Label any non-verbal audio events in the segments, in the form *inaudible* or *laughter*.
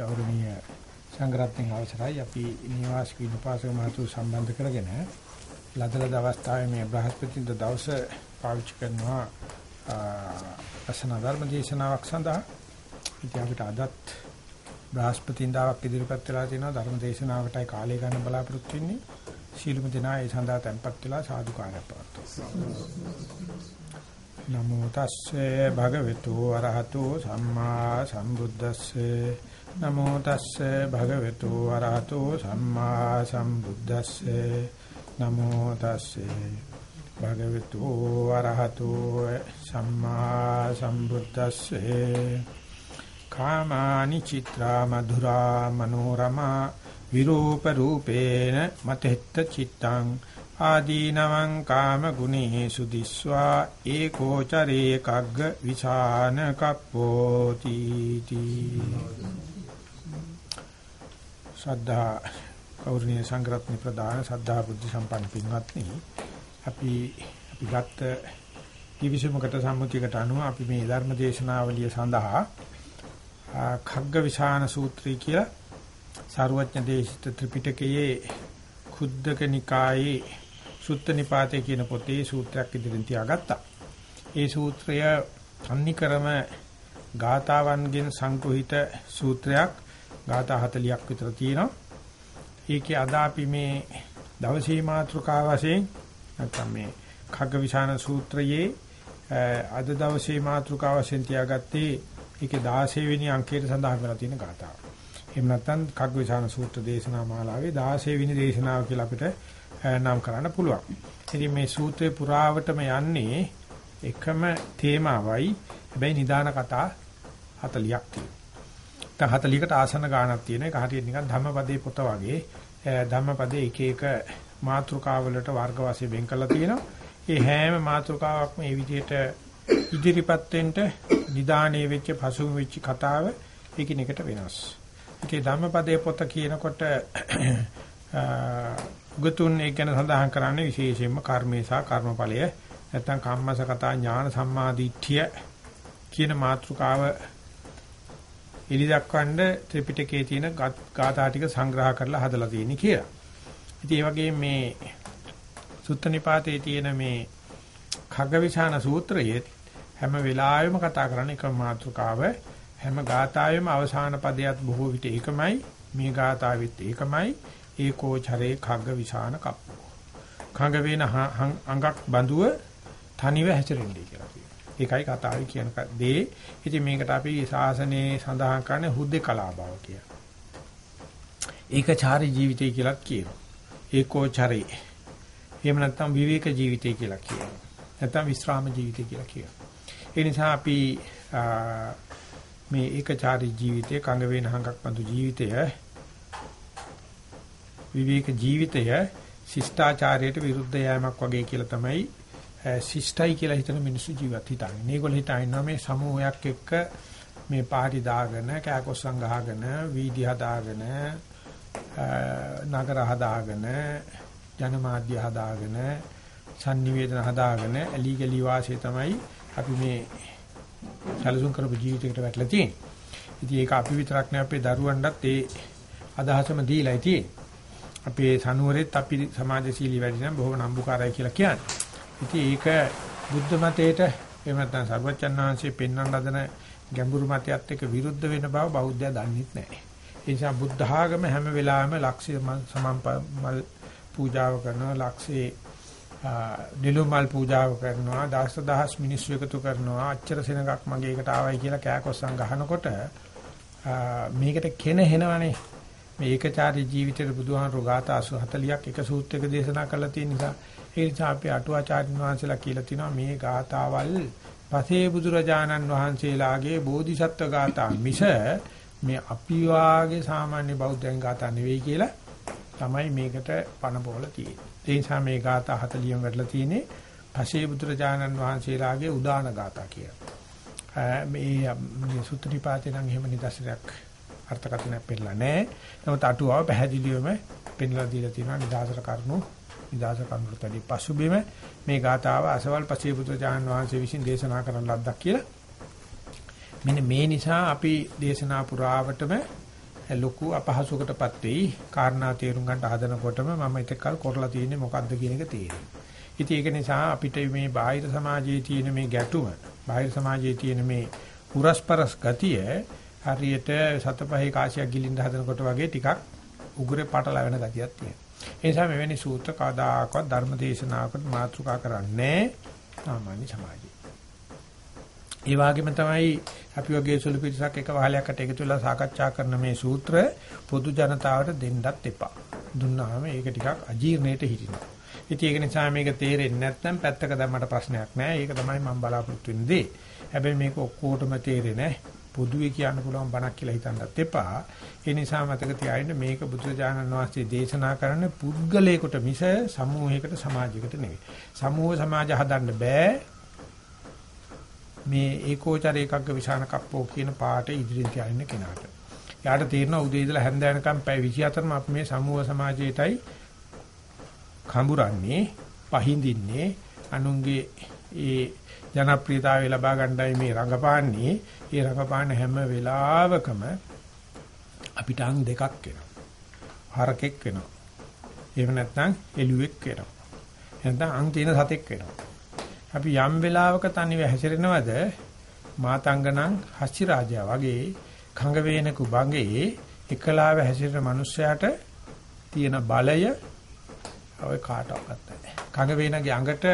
ගෞරවනීය සංග්‍රහයෙන් අවසරයි. අපි නිවාසික විපාසක මහතු සම්බන්ධ කරගෙන ලදලද අවස්ථාවේ මේ බ්‍රහස්පතින්ද දවස පාවිච්චි කරනවා අසන ධර්ම දේශනාවක් සඳහා. ඉතින් අපිට අදත් බ්‍රහස්පතින්දාවක් ඉදිරිපත් වෙලා තියෙනවා. ධර්ම දේශනාවකටයි කාලය ගන්න බලාපොරොත්තු වෙන්නේ. සීලමු දෙනා ඒ සඳහා tempත් වෙලා සාදුකාරය පවත්වමු නමෝ තස්සේ භගවතු වරහතෝ සම්මා සම්බුද්දස්සේ නමෝ තස්සේ භගවතු වරහතෝ සම්මා සම්බුද්දස්සේ. නමෝ තස්සේ භගවතු වරහතෝ සම්මා සම්බුද්දස්සේ. කාමානි චිත්‍රා මధుරා මනෝරමා විරූප රූපේන මතෙත්ත චිත්තං. ආදීනවං කාම ගුණේසු දිස්වා ඒකෝචරේ කග්ග විසාන කප්පෝති තී සද්ධා කෞර්ණීය සංග්‍රහණි ප්‍රදාන සද්ධා බුද්ධ සම්පන්න පින්වත්නි අපි අපි ගත්ත කිවිසුමකට සම්මුතියකට අනුව අපි මේ ධර්ම දේශනාවලිය සඳහා khagga විසාන සූත්‍රය කියලා සාරවත්ඥ දේශිත ත්‍රිපිටකයේ කුද්දක නිකායේ සුත්ත නිපාතේ කියන පොතේ සූත්‍රයක් ඉදිරියෙන් තියාගත්තා. ඒ සූත්‍රය තන්නිකරම ගාතාවන්ගෙන් සංග්‍රහිත සූත්‍රයක් ගාථා 40ක් විතර තියෙනවා. ඒකේ අද අපි මේ දවසේ මාතෘකාව වශයෙන් නැත්නම් මේ khග්ගවිශාන සූත්‍රයේ අද දවසේ මාතෘකාව වශයෙන් තියාගත්තේ ඒකේ 16 වෙනි අංකයට සඳහන් කරලා තියෙන ගාථාව. එහෙම නැත්නම් කග්ගවිසාන සූත්‍ර දේශනා මාලාවේ 16 වෙනි දේශනාව කියලා අපිට නම් කරන්න පුළුවන්. ඉතින් මේ සූත්‍රේ පුරාවටම යන්නේ එකම තේමාවයි. හැබැයි නිදාන කතා 40ක් තියෙනවා. දැන් 40කට ආසන ගාණක් තියෙන එක හරියට නිකන් ධම්මපදේ පොත වගේ ධම්මපදේ එක එක මාතෘකාවලට වර්ග වශයෙන් වෙන් කරලා තියෙනවා. ඒ හැම මාතෘකාවක්ම මේ විදිහට ඉදිරිපත් වෙන්න නිදානේ වෙච්ච පසුම වෙච්ච කතාව එකිනෙකට වෙනස්. ඒකේ ධම්මපදේ පොත කියනකොට උගතුන් ඒ ගැන සඳහන් කරන්නේ විශේෂයෙන්ම කර්මේ සහ කර්මඵලය නැත්නම් කම්මසකතා ඥාන සම්මාදිට්ඨිය කියන මාතෘකාව එලි දක්වන්න ත්‍රිපිටකයේ තියෙන ගාථා ටික සංග්‍රහ කරලා හදලා තියෙන කියලා. ඉතින් ඒ වගේ මේ සුත්ත නිපාතේ තියෙන මේ khග්ගවිශාන සූත්‍රයේ හැම වෙලාවෙම කතා කරන්නේ එක මාතෘකාව හැම ගාථාවෙම අවසාන පදයට බොහෝ විට ඒකමයි මේ ගාථාවෙත් ඒකමයි ඒකෝ චරේ khagga විසාන කප්පෝ. khagga වේන අඟක් බඳුව තනිව හැසිරෙන්නේ කියලා කියනවා. ඒකයි කතාවේ කියන දේ. ඉතින් මේකට අපි ශාසනයේ සඳහන් කරන්නේ හුද්දේ කලා බව කියලා. ඒකචාරී ජීවිතය කියලාත් කියනවා. ඒකෝ චරේ. එහෙම නැත්නම් විවේක ජීවිතය කියලා කියනවා. නැත්නම් විශ්‍රාම ජීවිතය කියලා කියනවා. ඒ නිසා අපි මේ ඒකචාරී ජීවිතය කඟ වේන හඟක් බඳු ජීවිතය විවේක ජීවිතය ශිෂ්ටාචාරයට විරුද්ධ යෑමක් වගේ කියලා තමයි ශිෂ්ටයි කියලා හිතන මිනිස්සු ජීවත් හිතන්නේ. මේගොල්ලෝ හිතනවා මේ සමූහයක් එක්ක මේ පාටි දාගෙන කෑකොස්සන් ගහගෙන වීදි හදාගෙන නගර හදාගෙන ජනමාධ්‍ය හදාගෙන sannivedana හදාගෙන ඇලි ගලි වාසය තමයි අපි මේ සැලසුම් කරපු ජීවිතයකට වැටලා තියෙන්නේ. ඉතින් ඒක අපි විතරක් නෙවෙයි අපේ දරුවන්ටත් ඒ අදහසම දීලායි තියෙන්නේ. අපේ සනුවරෙත් අපි සමාජශීලී වැඩි නම් බොහොම නම්බුකාරයි කියලා කියන්නේ. ඉතින් ඒක බුද්ධ මතයට එහෙම නැත්නම් සර්වචන් වහන්සේ පෙන්වන්න හදන ගැඹුරු මතයත් එක්ක විරුද්ධ වෙන බව බෞද්ධයා දන්නේ නැහැ. ඒ නිසා බුද්ධ ආගම හැම වෙලාවෙම ලක්ෂ්‍ය සමම්පල් පූජාව කරනවා ලක්ෂේ නිලුමල් පූජාව කරනවා දහස් දහස් මිනිස්සු එකතු කරනවා අච්චර සෙනඟක් මගේ එකට ආවයි කියලා කෑකොස්සන් ගහනකොට මේකට කෙනෙහෙනවනේ මේ ඒකචාරී ජීවිතේට බුදුහාමුදුරු ගාථා 40ක් එක සූත්‍රයක දේශනා කරලා තියෙන නිසා ඒ නිසා අපි අටුවාචාර්යන් වහන්සේලා කියලා තිනවා මේ ගාථාවල් පසේ බුදුරජාණන් වහන්සේලාගේ බෝධිසත්ව ගාථා මිස මේ අපි වාගේ සාමාන්‍ය බෞද්ධයන් ගාථා නෙවෙයි කියලා තමයි මේකට පණ පොල තියෙන්නේ. ඒ නිසා මේ ගාථා 40න් වැඩලා තියෙන්නේ පසේ බුදුරජාණන් වහන්සේලාගේ උදාන ගාථා කියලා. මේ සුත්‍රිපාතේ නම් එහෙම නිදර්ශනයක් අර්ථකථනයක් පෙන්නලා නැහැ. නමුත් අටුවාව පැහැදිලිවම පෙන්ලා දීලා තියෙනවා නිදාසර කරුණු නිදාසර කරුණුට වැඩි පසුබිම මේ ගාතාව අසවල් පසේ පුත්‍රජාන් වහන්සේ විසින් දේශනා කරන ලද්දක් කියලා. මෙන්න මේ නිසා අපි දේශනා පුරාවටම ලොකු අපහසුකටපත් වෙයි. කාරණා තේරුම් ගන්න හදනකොටම මම ඉතකල් කරලා තියෙන්නේ මොකද්ද කියන එක තේරෙයි. ඉතින් ඒක නිසා අපිට මේ බාහිර සමාජයේ තියෙන මේ ගැටුම, බාහිර සමාජයේ තියෙන මේ පුරස්පරස් ගතිය හරියට සතපහේ කාසියක් ගිලින්න හදනකොට වගේ ටිකක් උගුරේ පටල වෙන ගතියක් තියෙනවා. ඒ නිසා මෙවැනි සූත්‍ර කදාකවත් ධර්ම දේශනාවකට මාතෘකා කරන්නේ සාමාන්‍ය සමාජයේ. ඒ වගේම තමයි අපි වගේ සුළු පිටසක් එක වහලයකට එකතු වෙලා සාකච්ඡා කරන මේ සූත්‍ර පොදු ජනතාවට දෙන්නත් එපා. දුන්නාම ඒක ටිකක් අජීර්ණයට හිටිනවා. ඉතින් ඒක නිසා මේක තේරෙන්නේ නැත්නම් පැත්තක දැම්මට ප්‍රශ්නයක් නැහැ. ඒක තමයි මම බලාපොරොත්තු වෙන්නේ. හැබැයි මේක ඔක්කොටම තේරෙන්නේ පොදුවේ කියන්න පුළුවන් බණක් කියලා හිතන්නත් එපා. ඒ නිසා මතක තියාගන්න මේක බුදුරජාණන් වහන්සේ දේශනා කරන්න පුද්ගලයකට මිස සමූහයකට සමාජයකට නෙවෙයි. සමූහ සමාජ හදන්න බෑ. මේ ඒකෝචර ඒකග්ග විශාන කප්පෝ කියන පාට ඉදිරියට යන්න කෙනාට. යාට තේරෙනවා උදේ ඉඳලා හැන්ද වෙනකම් පැය 24ම අපි මේ සමූහ සමාජයටයි කඹරන්නේ, පහඳින්නේ, අනුන්ගේ ඒ ජනප්‍රියතාවය ලබා ගන්නයි මේ රංගපාන්නේ. ඒ රංගපාන හැම වෙලාවකම අපිට අං දෙකක් එනවා. හරකෙක් වෙනවා. එහෙම නැත්නම් එළුවෙක් වෙනවා. නැත්නම් අං තියෙන සතෙක් වෙනවා. අපි යම් වෙලාවක තනිව හැසිරෙනවද මාතංගණං හස්ති රාජයා වගේ කංග වේනකු බඟේ එකලාව හැසිරෙන මිනිස්සයාට තියෙන බලය ඔය කාටවත් නැහැ. කංග වේනගේ අඟට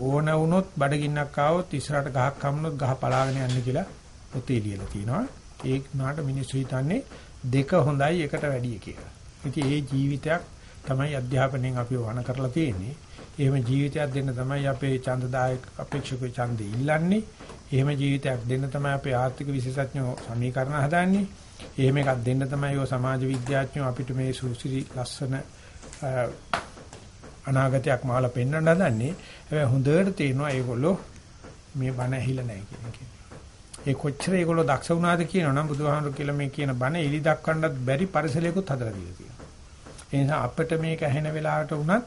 ඕන වුණොත් බඩගින්නක් ආවොත් ඉස්සරහට ගහක් හම්නොත් ගහ පලාගෙන යන්න කියලා පොතේ ලියලා තියෙනවා. ඒක නාට මිනිස්සු හිතන්නේ දෙක හොඳයි එකට වැඩිය කියලා. ඉතින් ඒ ජීවිතයක් තමයි අධ්‍යාපනයෙන් අපි වණ කරලා තියෙන්නේ. එහෙම ජීවිතයක් දෙන්න තමයි අපේ ඡන්දදායක අපේක්ෂක ඡන්දේ ඉල්ලන්නේ. එහෙම ජීවිතයක් දෙන්න තමයි අපේ ආර්ථික විශේෂඥයෝ සමීකරණ හදාන්නේ. එහෙම එකක් දෙන්න තමයි ඔය සමාජ විද්‍යාඥයෝ අපිට මේ සුසිරි ලස්සන අනාගතයක් මාලා පෙන්වන්න හදන්නේ. හැබැයි හොඳට තේරෙනවා ඒගොල්ලෝ මේ බණ ඇහිලා නැහැ කියන එක. ඒ කොච්චර ඒගොල්ලෝ දක්ෂ වුණාද කියනවනම් බුදුහාමුදුරු කියලා මේ කියන බණ එලි දක්වන්නත් බැරි පරිසරයකුත් හදලා දීලා තියෙනවා. ඒ නිසා අපිට මේක ඇහෙන වෙලාවට වුණත්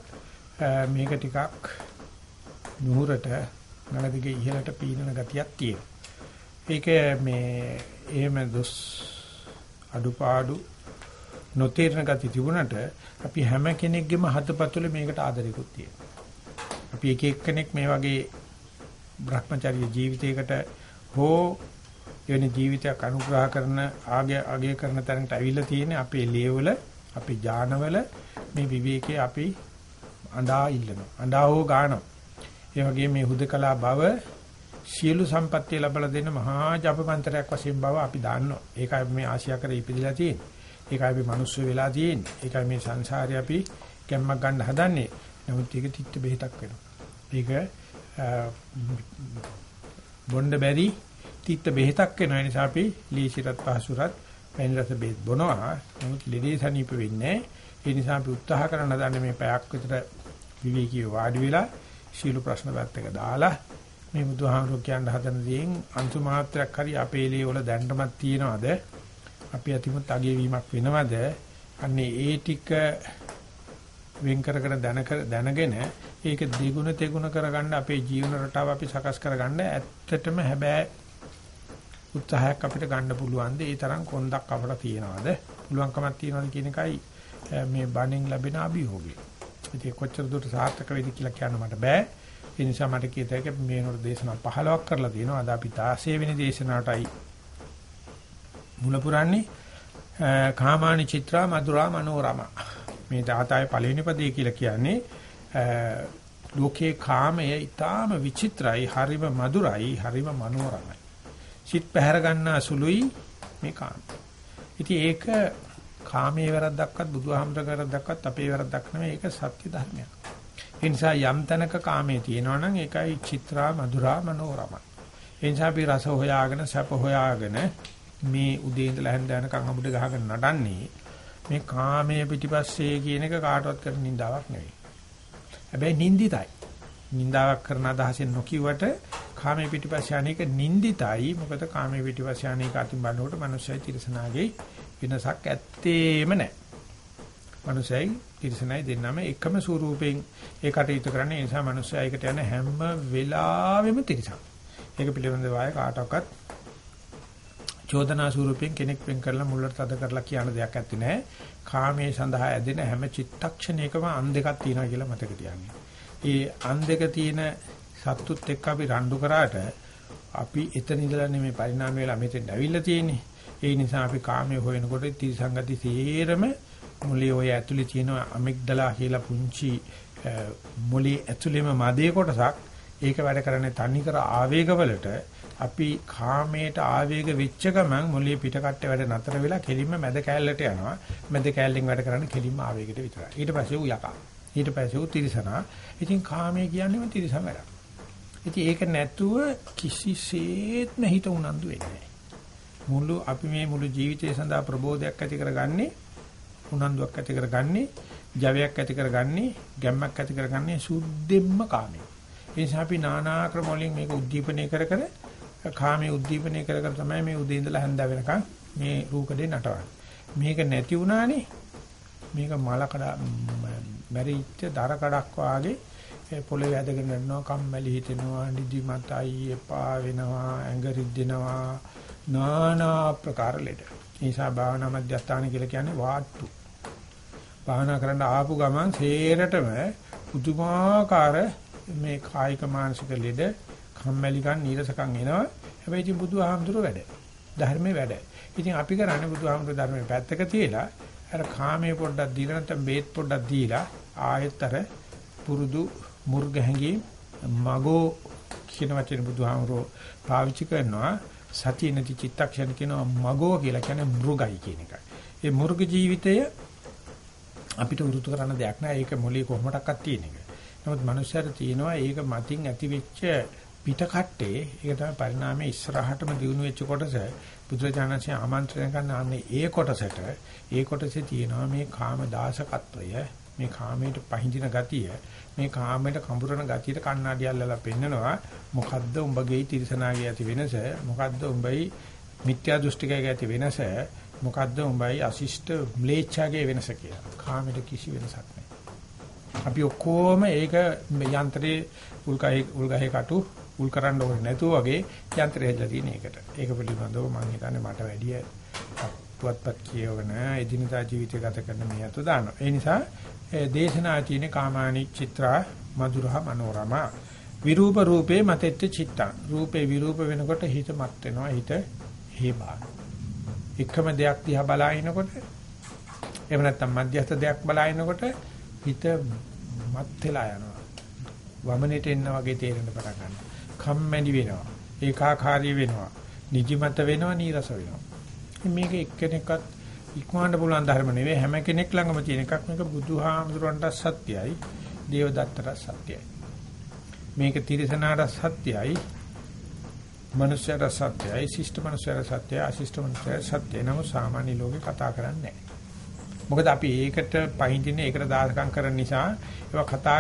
මේක ටිකක් නුහුරට ගලදිගේ ඉහළට පීනන ගතියක් තියෙනවා. ඒක මේ එහෙම දොස් අඩුපාඩු නොතේරන ගති තිබුණට අපි හැම කෙනෙක්ගේම හතපතුල මේකට ආදරයකුත් තියෙනවා. අපි එක එක්කෙනෙක් මේ වගේ Brahmacharya ජීවිතයකට හෝ එවැනි ජීවිතයක් අනුග්‍රහ කරන ආගය අගය කරන තැනකට ඇවිල්ලා තියෙන අපේ ලේවල අපේ ඥානවල මේ විවේකයේ අපි අඬා ඉල්ලනවා. අඬා හෝ ගානවා. ඒ වගේ මේ හුදකලා බව සියලු සම්පත්තිය ලැබලා දෙන මහා ජපමන්ත්‍රයක් වශයෙන් බව අපි දන්නවා. ඒකයි මේ ආශියා කර ඉපදිලා තියෙන්නේ. ඒකයි අපි මිනිස්සු වෙලා තියෙන්නේ. ඒකයි මේ සංසාරේ අපි කැම්මක් ගන්න හදන්නේ. නමුත් ඒක තිත්ත බෙහෙතක් වෙනවා. ඒක බොණ්ඩ බැරි තිත්ත බෙහෙතක් වෙන නිසා අපි ලීසිරත් පහසුරත් පැන් රස බෙහෙත් බොනවා. නමුත් ලෙඩේ සනීප වෙන්නේ ඒ නිසා අපි උත්සාහ කරන දන්නේ මේ පැයක් විතර විවේකීව වාඩි වෙලා සීල ප්‍රශ්න පැත්තක දාලා මේ බුදුහාමුදුරු කියන්න හදන දේෙන් අන්තු මාත්‍රයක් හරි අපේ ලේ වල දැන්නමක් තියනවාද? අපි අතිමුත් අගේ වීමක් වෙනවද? අන්නේ ඒ ටික වෙන් කරගෙන දැන දැනගෙන ඒක දෙගුණ තෙගුණ කරගන්න අපේ ජීවන රටාව අපි සකස් කරගන්න ඇත්තටම හැබැයි උත්සාහයක් අපිට ගන්න පුළුවන්ද ඒ තරම් කොන්දක් අපට තියනවාද පුළුවන්කමක් තියනවාද කියන එකයි මේ බණෙන් ලැබෙන අභියෝගය. ඉතින් කොච්චර දුරට සාර්ථක වෙයිද කියලා කියන්න මට බෑ. ඒ නිසා මට කියත හැකි මේ නෝර දේශනා 15ක් කරලා තියෙනවා. අද අපි 16 වෙනි දේශනාවටයි මුල පුරන්නේ. කාමානි චිත්‍රා මధుරා මනෝරම. මේ 17 පළවෙනි පදේ කියලා කියන්නේ ලෝකේ කාමය ඊටාම විචිත්‍රයි, හරිම මధుරයි, හරිම මනෝරමයි. සිත් පැහැර ගන්න අසුළුයි මේ කාම. ඉතින් ඒක කාමයේ වැරද්දක්වත් බුදුහාමරක වැරද්දක්වත් අපේ වැරද්දක් නෙමෙයි ඒක සත්‍ය ධර්මයක්. ඒ නිසා යම් තැනක කාමයේ තියෙනවා නම් ඒකයි චිත්‍රා මధుරා මනෝරම. ඒ නිසා අපි රස හොයාගෙන සැප හොයාගෙන මේ උදේ ඉඳලා හැන්ද යනකම් අමුඩ ගහගෙන නටන්නේ මේ කාමයේ පිටිපස්සේ කියන එක කාටවත් කරන නින්දාවක් නෙවෙයි. හැබැයි නින්දිතයි. නින්දාවක් කරන අදහසෙන් නොකියුවට කාමයේ පිටිපස්සේ අනේක නින්දිතයි. මොකද කාමයේ පිටිපස්සේ අනේක අතින් බannකොට මිනිස්සයි තිරසනාගේ වෙනසක් ඇත්තේම නැහැ. මනුස්සයයි තිරසනයි දෙන්නම එකම ස්වරූපයෙන් ඒ කටයුතු කරන්නේ ඒ නිසා මනුස්සයා ඒකට යන හැම වෙලාවෙම තිරසන. ඒක පිළිබඳව ආය කාටවත් චෝදනා ස්වරූපයෙන් කෙනෙක් වෙන් කරලා මුල්ලට තද කරලා කියන දෙයක් ඇත්තේ නැහැ. කාමයේ සඳහා ඇදෙන හැම චිත්තක්ෂණයකම අන් දෙකක් තියෙනවා කියලා මතක තියාගන්න. ඒ අන් දෙක තියෙන සත්තුත් එක්ක අපි රණ්ඩු කරාට අපි එතන ඉඳලා නෙමෙයි පරිණාමය වෙලා මෙතෙන් ඇවිල්ලා තියෙන්නේ. ඒ නිසා අපි කාමයේ හොයනකොට තිරසංගති සේරම මුලිය ඔය ඇතුලේ තියෙන අමිග්ඩලා කියලා පුංචි මොලේ ඇතුලේම මදේ කොටසක් ඒක වැඩ කරන්නේ තනිකර ආවේගවලට අපි කාමයට ආවේග වෙච්ච ගමන් මොලේ පිටකට්ට වැඩ නතර වෙලා කෙලින්ම මැද කෑල්ලට යනවා. මැද කෑල්ලෙන් වැඩ කරන්නේ කෙලින්ම ආවේගයට විතරයි. ඊට පස්සේ ඌ යකා. ඊට පස්සේ ඌ තිරිසනා. ඉතින් කාමයේ කියන්නේම තිරිසන වැඩක්. ඉතින් ඒක නැතුව කිසිසේත්ම හිත උනන්දු වෙන්නේ මුළු අපි මේ මුළු ජීවිතය සඳහා ප්‍රබෝධයක් ඇති කරගන්නේ උනන්දුවක් ඇති කරගන්නේ ජවයක් ඇති කරගන්නේ ගැම්මක් ඇති කරගන්නේ සුද්ධෙම්ම කාමයේ. ඒ නිසා අපි নানা ක්‍රම වලින් මේක උද්දීපනය කර කර කාමයේ උද්දීපනය කර කර තමයි මේ උදේ ඉඳලා හැන්ද වෙනකන් මේ රූකඩේ නටවන්නේ. මේක නැති වුණානේ මේක මල කඩ මැරිච්ච දර කඩක් වාගේ පොළවේ ඇදගෙන යනවා කම්මැලි හිතෙනවා නිදිමතයි එපා වෙනවා ඇඟ රිද්දෙනවා নানা ආකාර ලෙඩ. ඒ නිසා භාවනා මධ්‍යස්ථාන කියලා කියන්නේ වාට්ටු. භාවනා කරන්න ආපු ගමන් සේරටම පුදුමාකාර මේ කායික මානසික ලෙඩ කම්මැලිකම් නීරසකම් එනවා. හැබැයි ඉතින් බුදුහාමුදුරුවෝ වැඩ. ධර්මයේ වැඩ. ඉතින් අපි කරන්නේ බුදුහාමුදුරුවෝ ධර්මයේ පැත්තක තියලා අර කාමයේ පොඩ්ඩක් දීලා නැත්නම් බේත් පොඩ්ඩක් දීලා ආයතර පුරුදු මුර්ග හැංගි මගෝ කියන වචනේ බුදුහාමුදුරුවෝ පාවිච්චි කරනවා සතිය නැති චිත්තක්ෂණ කියනවා මගෝ කියලා කියන්නේ මෘගයි කියන එකයි. ඒ මෘග ජීවිතය අපිට උරුතු කරන්න දෙයක් නෑ. ඒක මොලේ කොහොමඩක්වත් තියෙන එක. නමුත් මනුස්සයර තියෙනවා ඒක මතින් ඇති වෙච්ච පිටකට්ටේ. ඒක තමයි පරිණාමයේ ඉස්සරහටම දිනු වෙච්ච කොටස. බුදුරජාණන්සේ ආමන්ත්‍රණය කරන අනේ ඒ කොටසට. ඒ කොටසේ තියෙනවා මේ කාම දාසකත්වය මේ කාමයට පහඳින ගතිය මේ කාමයට කඹරන ගතියට කණ්ණාඩි අල්ලලා පෙන්නනවා. මොකද්ද උඹගේ තිරසනාගේ ඇති වෙනස? මොකද්ද උඹයි මිත්‍යා දෘෂ්ටිකයේ ඇති වෙනස? මොකද්ද උඹයි අශිෂ්ට ම්ලේච්ඡාගේ වෙනස කියලා? කාමයට කිසි වෙනසක් නැහැ. අපි ඔක්කොම ඒක යන්ත්‍රයේ උල්ගහේ උල්ගහේ කටු උල් කරන්න ඕනේ නැතුව වගේ යන්ත්‍රය හැදලා තියෙන එකට. ඒක පිළිබඳව මම හිතන්නේ මට වැඩිය පුවත්පත් කියවන එදිනදා ජීවිතය ගත කරන මේ අත දානවා. ඒ නිසා දේශනා තියෙන කාමානි චිත්‍රා මధుරහ මනෝරම විරූප රූපේ මතෙත්ත චිත්තං. රූපේ විරූප වෙනකොට හිත මත් වෙනවා හිත හේබා. එකම දෙයක් දිහා බලාගෙනකොට එහෙම නැත්නම් මධ්‍යස්ථ දෙයක් බලාගෙනකොට හිත මත් වෙලා යනවා. වමනෙට එන්න වගේ තේරෙන්න පටන් ගන්නවා. කම්මැලි වෙනවා. ඒකාකාරී වෙනවා. නිදිමත වෙනවා, නීරස වෙනවා. මේක එක්කෙනෙක්වත් ඉක්මවන්න පුළුවන් ධර්ම නෙවෙයි හැම කෙනෙක් ළඟම තියෙන එකක් මේක බුදුහාමුදුරන්ට සත්‍යයි දේවදත්තට සත්‍යයි මේක තිරසනාට සත්‍යයි මනුෂ්‍යයට සත්‍යයි ශිෂ්ට මනුෂ්‍යයට සත්‍යයි අශිෂ්ට මනුෂ්‍යයට සත්‍යයි නමුත් සාමාන්‍ය ලෝකේ කතා කරන්නේ මොකද අපි ඒකට පහින්දින්නේ ඒකට දායකම් කරන නිසා ඒවා කතා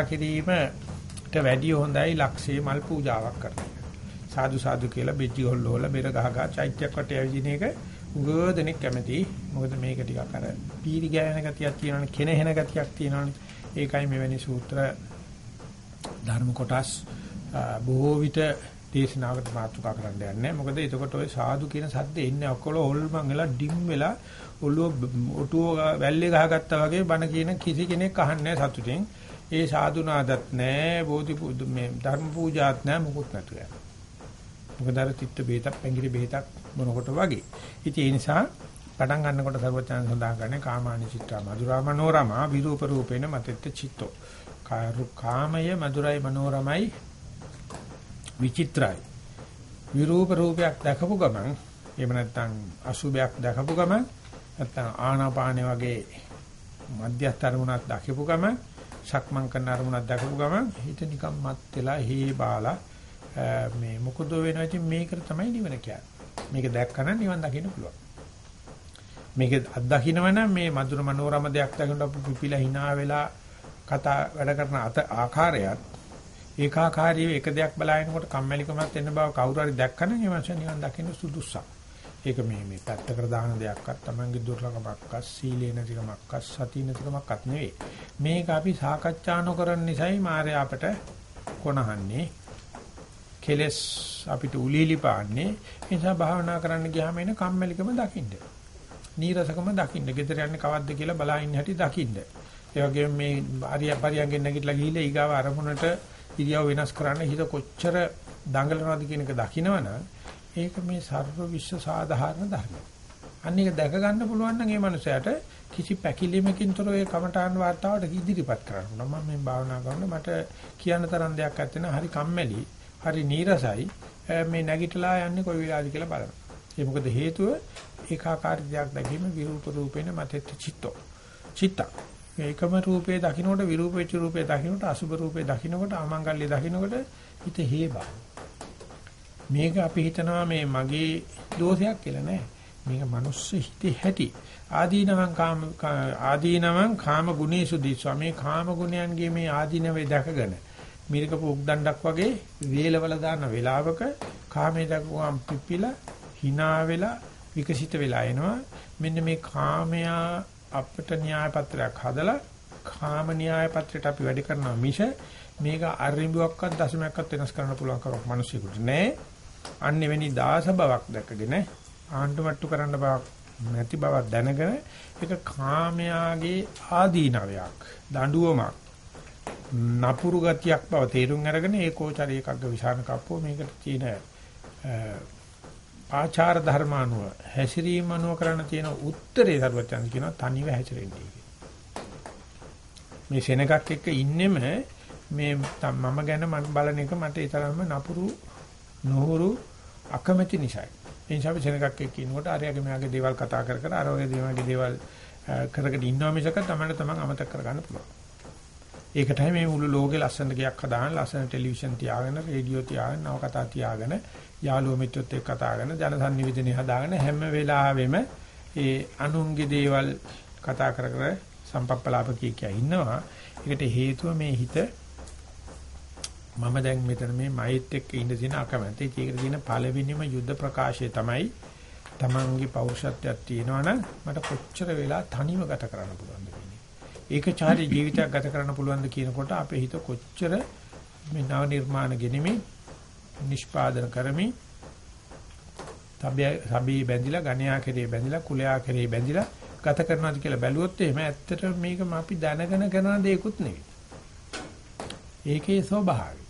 කිරීමට වැඩිය හොඳයි ලක්ෂයේ මල් පූජාවක් කරන එක. සාදු සාදු කියලා බෙජ්ජි හොල්ලෝල බෙර ගහ ගහ චෛත්‍යයක් වටේ ඇවිදින එක උගෝදෙනෙක් කැමති. මොකද මේක ටිකක් අර පීරි ගෑවෙන ගතියක් තියෙනවනේ කෙනෙහෙන ගතියක් තියෙනවනේ. ඒකයි මෙවැනි සූත්‍ර ධර්ම කොටස් බොහෝ විට දේශනාවකට මාතෘකා කරන්න යන්නේ. මොකද එතකොට ওই සාදු කියන සද්ද එන්නේ ඔක්කොල හොල්මන් වෙලා ඩිම් වෙලා ඔළුව ඔටුව වැල්ලේ ගහගත්තා වගේ බණ කියන කිසි කෙනෙක් අහන්නේ සතුටින්. ඒ සාදු නාදත් නැහැ, බෝධි මේ ධර්ම පූජාත් නැහැ, මුකුත් නැතුව යනවා. මොකද අර තිත්ත බේතක් පැංගිරි බේතක් මොනකොට වගේ. ඉතින් ඒ නිසා පටන් ගන්නකොට සර්වචයන් සඳහන් කරන්නේ කාමානි චිත්‍රා මధుරා මනෝරමා විරූප රූපේන මතෙත්ත චිත්තෝ. කාමය මధుරයි මනෝරමයි විචිත්‍රයි. විරූප රූපයක් දැකපු ගමන් එහෙම නැත්නම් අසුභයක් දැකපු ගමන් නැත්නම් ආනාපානේ වගේ මධ්‍යස්ථ අරමුණක් දැකපු ගමන් සක්මන් කරන අරමුණක් දැකපු ගමන් හිත නිකන් මත් වෙලා හේ බාලා මේ මොකද වෙනවා ඉතින් මේකට තමයි නිවන කියන්නේ. මේක දැක්කම නිවන් දකින්න පුළුවන්. මේක අත්දකින්නවනම් මේ මధుර මනෝරම දෙයක් දකින්න අපි පිපිලා hina වෙලා කතා වැඩ කරන අත ආකාරයත් ඒකාකාරීව එක දෙයක් බලනකොට කම්මැලිකමක් එන්න බව කවුරු හරි දැක්කම ඒ මාස නිවන් දකින්න සුදුසුසක්. ඒක මේ මේ පැත්තකට දාන දෙයක්වත් Tamange දුර්ලභමක්වත් සීලේ නැතිකමක්වත් සතිය නැතිකමක්වත් නෙවෙයි. මේක අපි සාකච්ඡා නොකරන නිසායි මාය අපට කොනහන්නේ කෙලස් අපිට උලීලි පාන්නේ ඒ නිසා භාවනා කරන්න ගියාම එන කම්මැලිකම දකින්න. නීරසකම දකින්න. ගෙදර යන්නේ කවද්ද කියලා බලා ඉන්න හැටි දකින්න. ඒ වගේම මේ ආර්ය පරියන්ගෙන් නැගිටලා ගිහිල්ලා ඊගාව අරමුණට ඉරියව් වෙනස් කරන්න හිත කොච්චර දඟලනවද කියන එක දකිනවනම් ඒක මේ සර්ව විශ්ව සාධාරණ ධර්මයක්. අන්න ඒක දැක ගන්න පුළුවන් නම් ඒ මනුස්සයාට කිසි පැකිලීමකින් තොර ඒ කමඨාන් වාර්තාවට ඉදිරිපත් කරන්න. මම මේ භාවනා කරන මට කියන්න තරම් දෙයක් නැත්නම් හරි කම්මැලි, හරි නීරසයි. මේ නැගිටලා යන්නේ කොයි වෙලාවද කියලා බලන්න. ඒ මොකද හේතුව ඒකාකාරී දෙයක් දැකීම විරූප රූපේන මතෙත් චිත්තෝ. චිත්ත. ඒකම රූපේ දකින්නකොට විරූප වෙච්ච රූපේ දකින්නකොට අසුබ රූපේ දකින්නකොට අමංගල්‍ය දකින්නකොට හිත හේබා. මේක අපි හිතනවා මේ මගේ දෝෂයක් කියලා නෑ. මේක මනුස්ස හිතේ හැටි. ආදීනවං කාම ආදීනවං කාම ගුණේසු දිස්වා මේ කාම ගුණයන්ගේ මේ ආදීනවේ දැකගෙන මිරිකපු උක්දණ්ඩක් වගේ වේලවල දාන වෙලාවක කාමයේ දක්වම් පිපිලා hina වෙලා විකසිත වෙලා එනවා මෙන්න මේ කාමයා අපට න්‍යාය පත්‍රයක් හදලා කාම න්‍යාය පත්‍රයට අපි වැඩ කරනවා මිස මේක අරිඹුවක්වත් දශමයක්වත් වෙනස් කරන්න පුළුවන් කමක් මිනිස්සුන්ට නෑ අන්න එවැනි දාස බවක් දැකගෙන ආණ්ඩුමට්ටු කරන්න බවක් නැති බවක් දැනගෙන ඒක කාමයාගේ ආදීනවයක් දඬුවමක් නපුරු ගතියක් බව තේරුම් අරගෙන ඒකෝචරී එකක්ග විසාන කප්පෝ මේකට තියෙන ආචාර ධර්ම අනුව හැසිරීම අනුව කරන්න තියෙන උත්තරේ සර්වචන්ද කියනවා තනිව හැසිරෙන්නේ මේ සෙනගක් එක්ක ඉන්නෙම මේ මම ගැන මම බලන එක මට ඒ තරම්ම නපුරු නොහුරු අකමැති නිසායි ඒ නිසා අපි සෙනගක් එක්ක ඉන්නකොට අරයාගේ මෙයාගේ දේවල් කතා කර කර අර වගේ දේවල්ගේ දේවල් කරගෙන ඉන්නවා මිසක තමයි තමන් අමතක කරගන්න පුළුවන්. ඒකටයි මේ මුළු ලෝකේ ලස්සන ගයක් හදාගෙන ලස්සන ටෙලිවිෂන් තියාගෙන රේඩියෝ තියාගෙන නව කතා තියාගෙන යාළුවෝ මිත්‍රොත් එක්ක කතාගෙන ජනසන්නිවේදනය හදාගෙන හැම වෙලාවෙම ඒ අනුන්ගේ දේවල් කතා කර කර සම්පප්පලාප කිය කිය ඉන්නවා. ඒකට හේතුව මේ හිත මම දැන් මෙතන මේ මයිත් එක්ක ඉඳ දින අකමැති. ඒකට තියෙන පළවෙනිම යුද්ධ ප්‍රකාශය තමයි Tamange පෞරුෂත්වයක් තියෙනවනම් මට කොච්චර වෙලා තනිව ගත කරන්න පුළුවන්ද කියන්නේ. ඒකචාරී ජීවිතයක් ගත කරන්න පුළුවන්ද කියනකොට අපේ හිත කොච්චර මේ නව නිර්මාණ ගෙනෙමි නිෂ්පාදන කරමි තබේ බැඳිලා ගණ්‍යා කෙරේ බැඳිලා කුලයා කෙරේ බැඳිලා ගත කරනවාද කියලා බැලුවොත් එහෙම ඇත්තට මේක අපි දැනගෙන කරන දෙයක්ුත් නෙවෙයි. ඒකේ ස්වභාවය.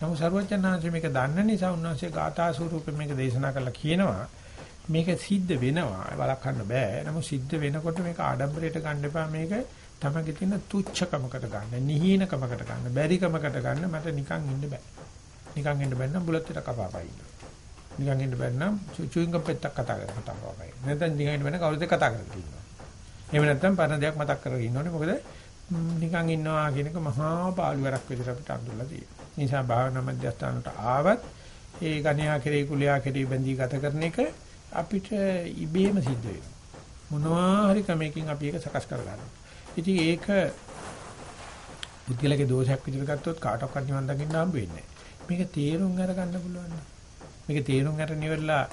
නමුත් සර්වඥාන්සේ මේක දන්න නිසා උන්වහන්සේ ගාථා ස්වරූපයෙන් මේක දේශනා කරලා කියනවා මේක සිද්ධ වෙනවා වළක්වන්න බෑ. නමුත් සිද්ධ වෙනකොට මේක ආඩම්බරයට ගන්න එපා මේක තමගේ තියෙන තුච්ඡකමකට ගන්න, නිහීනකමකට ගන්න, බැරිකමකට ගන්න මට නිකන් ඉන්න බෑ. නිකන් ඉන්න බැන්න බුලත් පිට කපාපයි. නිකන් ඉන්න බැන්න චුයින්ගම් පෙත්තක් කතා කරලා කතාවපයි. නැත්නම් නිකන් ඉන්න බැන්න කවුරුද කතා කරලා ඉන්නවා. එහෙම නැත්නම් පරණ දෙයක් මතක් කරගෙන ඉන්නෝනේ මොකද නිකන් ඉන්නවා කියන එක මහා පාළුවරක් විදිහට අපිට අඳුල්ලා තියෙනවා. නිසා භාවනා මධ්‍යස්ථානට ආවත් ඒ ගණ්‍යා කෙරේ කුලයා කෙරේ බැඳී ගත කරන එක අපිට ඉබේම සිද්ධ වෙනවා. මොනවා හරි ක්‍රමයකින් අපි ඒක සකස් කරගන්නවා. ඉතින් ඒක පුද්ගලගේ දෝෂයක් විදිහට ගත්තොත් කාටවත් නිවන් දකින්න හම්බ වෙන්නේ මේක තේරුම් අරගන්න පුළුවන්. මේක තේරුම් අරගෙන ඉවරලා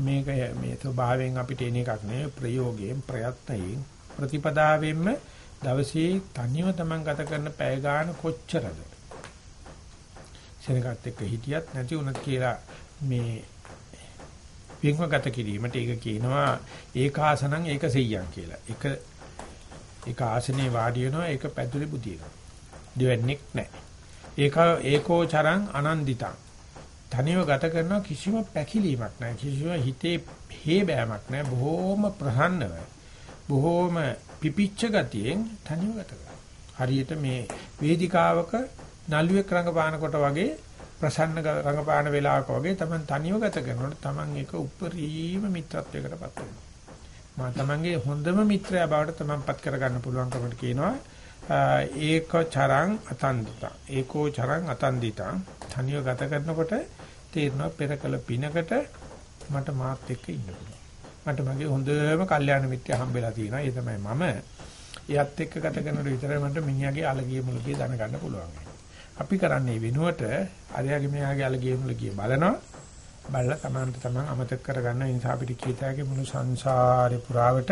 මේක මේ ස්වභාවයෙන් අපිට එන එකක් නෙවෙයි ප්‍රයෝගයෙන් ප්‍රයත්නයෙන් ප්‍රතිපදාවෙන්ම දවසේ තනියම Taman ගත කරන පැය ගාන කොච්චරද සෙනගත් එක්ක හිටියත් නැති උනත් කියලා මේ විංගම ගත කිරීමට ඒක කියනවා ඒකාසනං ඒක සෙය්‍යං කියලා. එක එක ආසනේ වාඩි වෙනවා ඒක පැදුලේ බුදිනවා. දෙවන්නේක් නැහැ. ඒක ඒකෝ චරං අනන්දිතං. තනියම ගත කරනවා කිසිම පැකිලීමක් නැහැ. කිසිම හිතේ හේබෑමක් නැහැ. බොහෝම ප්‍රසන්නව. බොහෝම පිපිච්ච ගතියෙන් තනියම ගත කරනවා. හරියට මේ වේදිකාවක නළුවෙක් රඟපානකොට වගේ ප්‍රසන්න රඟපාන වෙලාවක වගේ Taman තනියම ගත කරනකොට Taman එක උපරිම මිත්‍රත්වයකටපත් වෙනවා. මා Tamanගේ හොඳම මිත්‍රයා බවට Tamanපත් කරගන්න පුළුවන්කමට කියනවා ඒක චරං අතන්දිතා. ඒකෝ චරං අතන්දිතා. තනියම ගත කරනකොට තේරෙනවා පෙරකල පිනකට මට මාත් එක්ක ඉන්න පුළුවන්. මට මගේ හොඳම කල්යාණ මිත්‍යා හම්බෙලා තියෙනවා. ඒ තමයි මම. එයත් එක්ක ගත කරනකොට විතරයි මට මිනිහාගේ අලගිය මුලගිය දැනගන්න පුළුවන්. අපි කරන්නේ වෙනුවට අරයාගේ මෙයාගේ අලගිය මුලගිය බලනවා. බලලා තමන්ට තමන් අමතක කරගන්න නිසා අපිට කීතයගේ මුළු සංසාරේ පුරාවට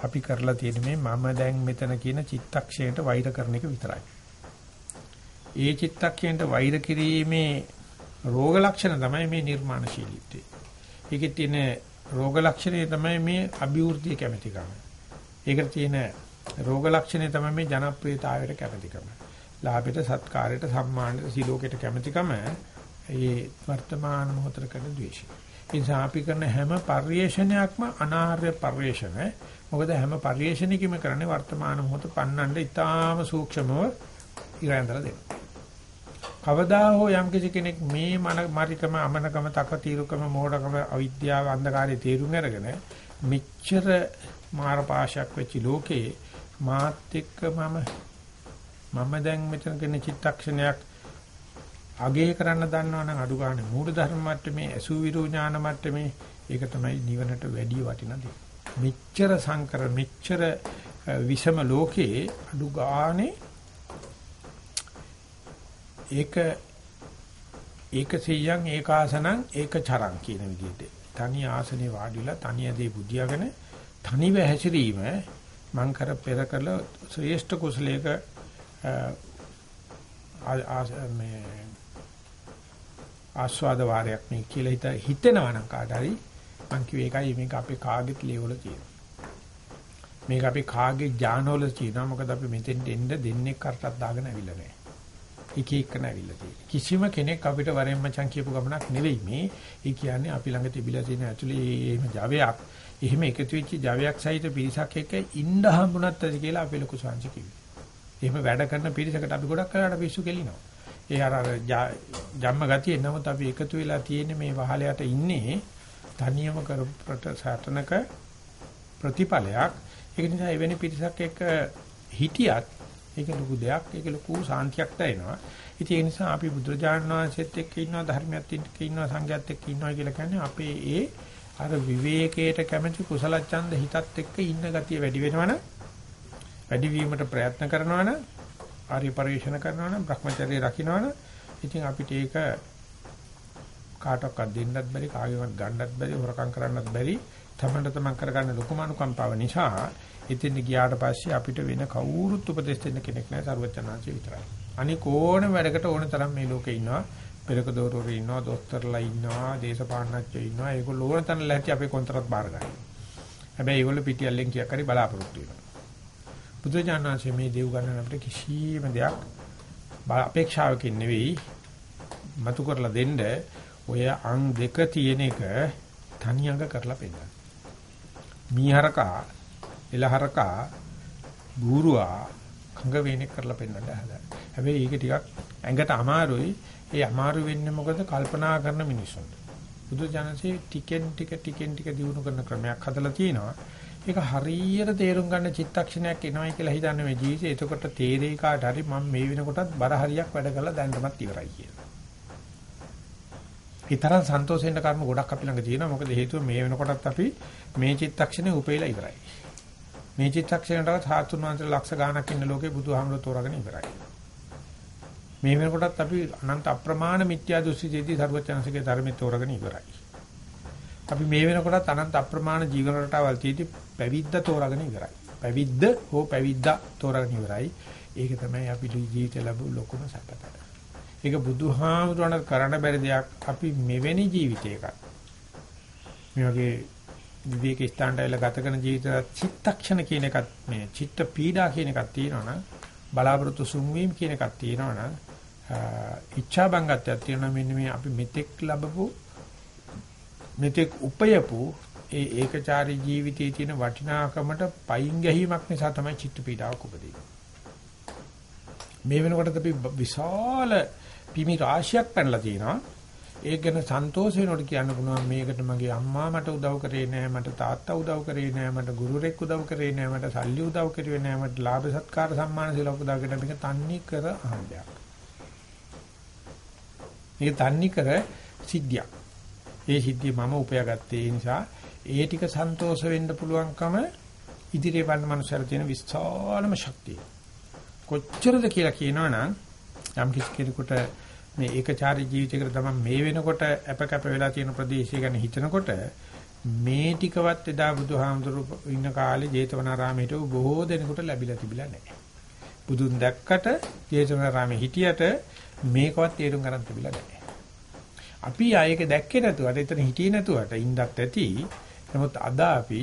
අපි කරලා තියෙන මේ මම දැන් මෙතන කියන චිත්තක්ෂණයට වෛර කරන එක විතරයි. ඒ චිත්තක්ෂණයට වෛර කිරීමේ රෝග ලක්ෂණ තමයි මේ නිර්මාණශීලීත්වය. ඒකේ තියෙන රෝග ලක්ෂණය තමයි මේ අභිවෘද්ධිය කැමැතිකම. ඒකට තියෙන රෝග ලක්ෂණය තමයි මේ ජනප්‍රියතාවයට කැමැතිකම. ලාභයට, සත්කාරයට, සම්මානයට, සිලෝකයට කැමැතිකම ඒ වර්තමාන මොහොතට කරන ද්වේෂය. ඒ නිසා අපි කරන හැම පරිේශනයක්ම අනාර්ය පරිේශන. මොකද හැම පරිේශනයකම කරන්නේ වර්තමාන මොහොත පන්නන්න ඉතාම සූක්ෂමව ඉරැඳලා දෙනවා. කවදා හෝ යම් කෙනෙක් මේ මන මරිකම අමනකම තකතිරුකම මෝඩකම අවිද්‍යාව අන්ධකාරයේ තේරුම් අරගෙන මෙච්චර මාරපාශයක් වෙච්ච ලෝකේ මාත් එක්ක මම මම දැන් මෙතන කෙන චිත්තක්ෂණයක් අගය කරන්න දන්නවනම් අඩු ගන්න මූල ධර්ම මට්ටමේ අසු විරෝ ඥාන මට්ටමේ ඒක තමයි නිවනට වැඩි වටින දේ. මෙච්චර සංකර මෙච්චර විෂම ලෝකේ අඩු ගානේ ඒක ඒකසියං ඒකාසනං ඒකචරං කියන විදිහට තනි ආසනේ වාඩිලා තනියදී බුදියාගෙන තනිව හැසිරීම මං කර පෙර කළ ශ්‍රේෂ්ඨ කුසලයක මේ ආස්වාද වාරයක් මේ කියලා හිත හිතෙනවා නම් කාට හරි මං කිව්වේ ඒකයි මේක අපේ කාගෙත් ලේවල තියෙනවා මේක අපේ කාගේ ඥානවල තියෙනවා. මොකද අපි මෙතෙන් එන්න දෙන්නේ කරටක් දාගෙන ඇවිල්ලා නැහැ. එක එකන ඇවිල්ලා තියෙන්නේ කිසිම කෙනෙක් අපිට වරෙන් මචං කියපු ගමනක් නෙවෙයි මේ. ඒ කියන්නේ අපි ළඟ තිබිලා තියෙන ඇතුලේ එහෙම ජවයක්. එහෙම එකතු වෙච්ච ජවයක් සහිත පිරිසක් එක්ක ඉන්න හම්බුණත් ඇති කියලා අපි ලොකු සංසි කිව්වේ. එහෙම වැඩ කරන පිරිසකට අපි ගොඩක් කරාට පිස්සු කෙලිනවා. ඒ අර අර ජම්ම ගතිය නමුත් අපි එකතු වෙලා තියෙන්නේ මේ වහලයට ඉන්නේ තනියම කරපට සටනක ප්‍රතිඵලයක් ඒක නිසා එවැනි පිරිසක් එක්ක හිටියත් ඒක ලොකු දෙයක් ඒක ලොකු සාන්තියක් දැනෙනවා ඉතින් ඒ නිසා අපි බුදුරජාණන් වහන්සේත් එක්ක ඉන්නවා ධර්මයත් එක්ක ඉන්නවා සංඝයත් එක්ක ඉන්නවා කියලා කියන්නේ අපේ ඒ අර විවේකයට කැමති කුසල ඡන්ද හිතත් එක්ක ඉන්න ගතිය වැඩි වෙනවනම් වැඩි වීමට ප්‍රයත්න කරනවනම් ආර්ය පරිශන කරනවා නම් Brahmacharya රකින්නවනම් ඉතින් අපිට ඒක කාටවත් දෙන්නත් බැරි කාගේවත් ගන්නත් බැරි හොරකම් කරන්නත් බැරි තමන්ට තමන් කරගන්න ලොකුම අනුකම්පාව නිසා ඉතින් ගියාට පස්සේ අපිට වෙන කවුරුත් උපදෙස් දෙන්න කෙනෙක් නැහැ සර්වචනාංශය විතරයි. අනික ඕන වැඩකට ඕන තරම් මේ ලෝකේ ඉන්නවා. පෙරක දෝරවරු ඉන්නවා, දොස්තරලා ඉන්නවා, දේශපාලනඥයෝ ඉන්නවා. ඒගොල්ලෝ ඕන තරම් ලැහැටි අපේ කොන්ත්‍රාත් බාර ගන්නවා. හැබැයි ඒගොල්ලෝ පිටියල්ලෙන් කියක් හරි බලාපොරොත්තු වෙනවා. බුදුජානනාංශයේ මේ දේව ගන්න අපිට කිසිම දෙයක් අපේක්ෂාවකින් නෙවෙයි මතු කරලා දෙන්න ඔය අං දෙක තියෙන එක තනියඟ කරලා පෙන්නන. මීහරකා එලහරකා බූරුවා කංග වේනේ කරලා පෙන්නන්න හදා. හැබැයි ඒක ටිකක් ඇඟට අමාරුයි. ඒ අමාරු වෙන්නේ මොකද කල්පනා කරන මිනිස්සුන්ට. බුදුජානසී ටිකෙන් ටික ටිකෙන් ටික දිනු කරන ක්‍රමයක් හදලා තියෙනවා. ඒක හරියට තේරුම් ගන්න චිත්තක්ෂණයක් එනවයි කියලා හිතන්නේ මේ ජීවිතේ. එතකොට තේරෙයි කාට හරි මම මේ වෙනකොටත් බර හරියක් වැඩ කරලා දැන්නමත් ඉවරයි කියලා. ඊතරම් සන්තෝෂෙන්න කර්ම ගොඩක් අපි ළඟ තියෙනවා. මොකද හේතුව මේ වෙනකොටත් අපි මේ චිත්තක්ෂණේ උපේලා ඉවරයි. මේ චිත්තක්ෂණයටවත් හාතුන් වහන්සේ ලක්ෂ ගාණක් ඉන්න ලෝකේ බුදුහාමුදුරුවෝ තෝරාගෙන ඉවරයි. මේ වෙනකොටත් අපි අනන්ත අප්‍රමාණ මිත්‍යා දෘෂ්ටියේදී සර්වචනසිකේ ධර්මයේ තෝරාගෙන ඉවරයි. අපි මේ වෙනකොටත් අනන්ත අප්‍රමාණ ජීවන රටාවල් තියෙදි පැවිද්ද තෝරාගෙන ඉවරයි. පැවිද්ද හෝ පැවිද්දා තෝරාගෙන ඉවරයි. ඒක තමයි අපි ජීවිතේ ලැබු ලොකුම සැපත. ඒක බුදුහාමුදුරණ කරන්න බැරි දෙයක් අපි මෙවැනි ජීවිතයක මේ වගේ විවේක ස්ථානවල ගත කරන ජීවිත චිත්තක්ෂණ කියන එකත් මේ චිත්ත පීඩා කියන එකක් තියෙනවනම් බලාපොරොත්තු සුන්වීම කියන එකක් තියෙනවනම් ඉච්ඡා බංගත්වයක් තියෙනවා මෙන්න මේ අපි මෙතෙක් ලැබපු මෙතෙක් උපයපු ඒ ඒකචාරී ජීවිතයේ තියෙන වටිනාකමට පයින් ගැහිමක් නිසා තමයි චිත්ත පීඩාවක් උපදින්නේ. මේ වෙනකොට අපි විශාල පිමි රාශියක් පැනලා තිනවා. ඒක ගැන සන්තෝෂ වෙනකොට කියන්න පුළුවන් මේකට මගේ අම්මා මට උදව් කරේ නෑ මට තාත්තා උදව් කරේ නෑ මට ගුරුරෙක් උදව් කරේ නෑ මට සල්ලි උදව් කරේ නෑ මට ලාභ සත්කාර සම්මාන සිලෝක උදව් කරේ මේක තන්නේ කර අහඹයක්. මේක තන්නේ කර සිද්ධියක්. ඒ සිද්ධිය මම උපයාගත්තේ ඒ නිසා ඒ ටික සන්තෝෂ වෙන්න පුළුවන්කම ඉදිරියේ බලන මනුස්සයර තියෙන විශාලම ශක්තිය. කොච්චරද කියලා කියනවනම් යම් කිසි කෙනෙකුට මේ ඒකචාරී ජීවිතයකට තමයි මේ වෙනකොට අපකප වෙලා තියෙන ප්‍රදේශය ගැන හිතනකොට මේ ටිකවත් එදා බුදුහාමුදුරු ඉන්න කාලේ ජේතවනාරාමයට බොහෝ දෙනෙකුට ලැබිලා තිබිලා නැහැ. බුදුන් දැක්කට ජේතවනාරාමේ හිටියට මේකවත් තේරුම් ගන්න තිබිලා නැහැ. අපි ආයක දැක්කේ නැතුවට එතන හිටියේ නැතුවට ඉන්නත් ඇති. නමුත් අද අපි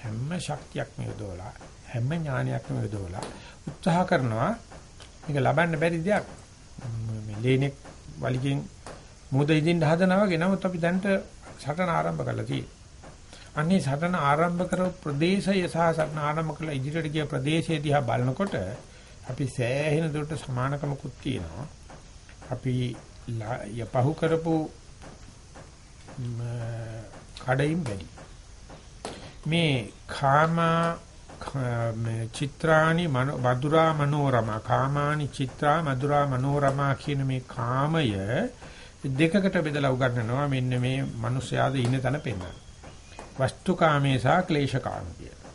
හැම ශක්තියක්ම යොදවලා හැම ඥානයක්ම යොදවලා උත්සාහ කරනවා මේක ලබන්න බැරි දෙයක්. මේ ලේනෙක් වලිගෙන් මුද ඉදින්න හදනවා වගේ නමුත් අපි දැන්ට සටන ආරම්භ කරලා තියෙනවා. අන්නේ සටන ආරම්භ කරපු ප්‍රදේශය සහ සටන ආරම්භ කළ ඉදිරියට ගිය ප්‍රදේශය දිහා බලනකොට අපි සෑහෙන දුරට සමානකමකුත් තියෙනවා. අපි යපහු කරපු කඩයින් වැඩි. මේ කාම චිත්‍රානි මధుරා මනෝරමා කාමානි චිත්‍රා මధుරා මනෝරමා කියන මේ කාමය දෙකකට බෙදලා උගන්වනවා මෙන්න මේ මිනිස්යාද ඉන්න තැන පෙන්නන. වස්තුකාමේ සහ ක්ලේශකාම කියලා.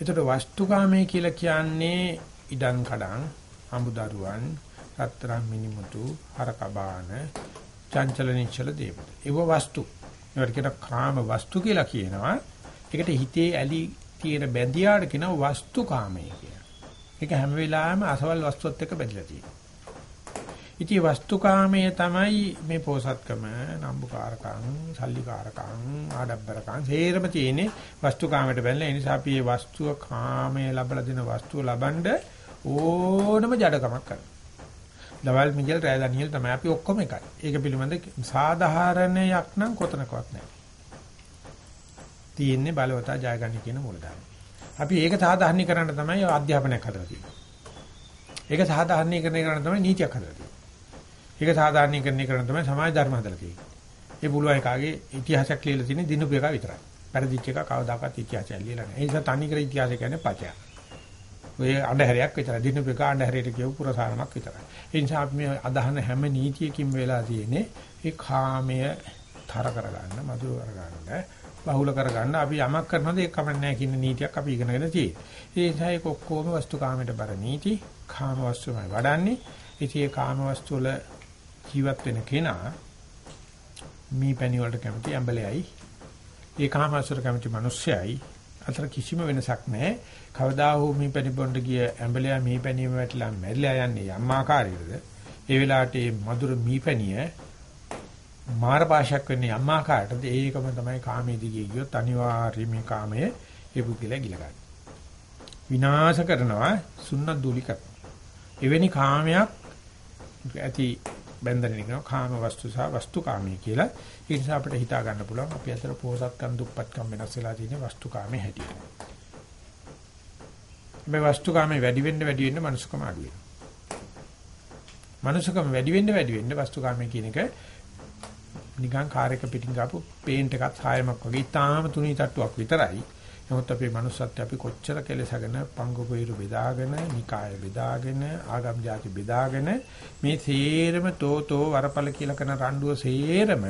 එතකොට වස්තුකාමේ කියලා කියන්නේ ඉඩම් කඩම්, අඹදරුවන්, රත්තරන් මිනිමුතු, හරකබාන, චංචල නිශ්චල දේවල්. ඒව වස්තු. ඒවට කියන කාම වස්තු කියලා කියනවා. ඒකට හිතේ ඇලි තියෙන බැඳියාට කියනවා වස්තුකාමයේ කියලා. ඒක හැම වෙලාවෙම අසවල් වස්තුවත් එක්ක බැඳලා තියෙනවා. ඉතින් වස්තුකාමයේ තමයි මේ පෝසත්කම, නම්බුකාරකම්, සල්ලිකාරකම්, ආඩම්බරකම් සේරම තියෙන්නේ වස්තුකාමයට බැලලා. ඒ නිසා අපි මේ වස්තුව කාමයේ ලබලා දෙන වස්තුව ලබනද ඕනම ජඩකමක් කරනවා. දවල් මිජල් රෑ දනියල් තමයි අපි ඔක්කොම එකයි. ඒක පිළිබඳ සාධාරණයක් නම් කොතනකවත් නැහැ. තියෙන්නේ බලවතා ජයගන්න කියන මූලධර්ම. අපි ඒක සාධාරණීකරන්න තමයි අධ්‍යාපනයක් හදලා තියෙන්නේ. ඒක සාධාරණීකරණය කරන්න තමයි නීතියක් හදලා තියෙන්නේ. ඒක සාධාරණීකරණය කරන තමයි සමාජ ධර්ම හදලා තියෙන්නේ. ඒ පුළුවන් එකාගේ ඉතිහාසයක් ලියලා තියෙන දිනුපු එක විතරයි. පරිදිච්ච එක කවදාකවත් ඉතිහාසය ලියලා නැහැ. ඒ නිසා තනිකර ඉතිහාසය කියන්නේ පචයක්. ඔය අඳුරයක් විතරයි. දිනුපු එක අඳුරයට කියව පුරසාරමක් විතරයි. ඒ නිසා අපි මේ අදහන හැම නීතියකින් වෙලා තියෙන්නේ ඒ කාමය තර කරගන්න, මధుර කරගන්න, බහුල කරගන්න අපි යමක් කරනවද ඒක කමන්නේ නැහැ කියන නීතියක් අපි ඉගෙනගෙන තියෙන්නේ. ඒ නිසා ඒක ඔක්කොම වස්තු කාමයට බර නීති, කාම වස්තුමයි වඩන්නේ. ඉතින් ඒ කාම වස්තු වල ජීවත් වෙන කෙනා මේ පැණි වලට කැමති ඇඹලෙයි ඒ කාමසුර කැමති මිනිස්සයයි අතර කිසිම වෙනසක් නැහැ. කවදා හෝ මේ පැණි බොණ්ඩ ගිය ඇඹලයා මේ පැණියම වැටිලා මැරිලා යන්නේ යම් ආකාරයකද? ඒ වෙලාවට මේ මధుර මීපැණිය මාරපාශයක් වෙන්නේ යම් ආකාරයකද ඒකම තමයි කාමයේ දිගේ ගියොත් අනිවාර්යයෙන් මේ කාමයේ ඒ පුද්ගලයා ගිල ගන්න. විනාශ කරනවා සුන්නත් දුලි කරනවා එවැනි කාමයක් ඇති බැඳගෙන ඉන්නවා. කාම වස්තු සහ වස්තු කාමී කියලා. ඒ නිසා අපිට හිතා ගන්න පුළුවන් අපි අතර පෝසත්කම් දුප්පත්කම් වෙනස් වෙලා තියෙන වස්තු කාමයේ හැටියට. මේ වස්තු කාමයේ වැඩි වෙන්න වැඩි වෙන්න මනුස්සකම අඩු වෙනවා. මනුස්සකම වැඩි වෙන්න වැඩි වෙන්න වස්තු කාමයේ කියන එක නිකන් කාර් එක පිටින් ගාපු පේන්ට් එකක් සායමක් වගේ ඊටාම තුනී තට්ටුවක් විතරයි. නමුත් අපේ manussත් අපි කොච්චර කෙලසගෙන පංගු පොයිරු බෙදාගෙන, නිකාය බෙදාගෙන, ආගම් ಜಾති බෙදාගෙන මේ සේරම තෝතෝ වරපල කියලා කරන රණ්ඩුව සේරම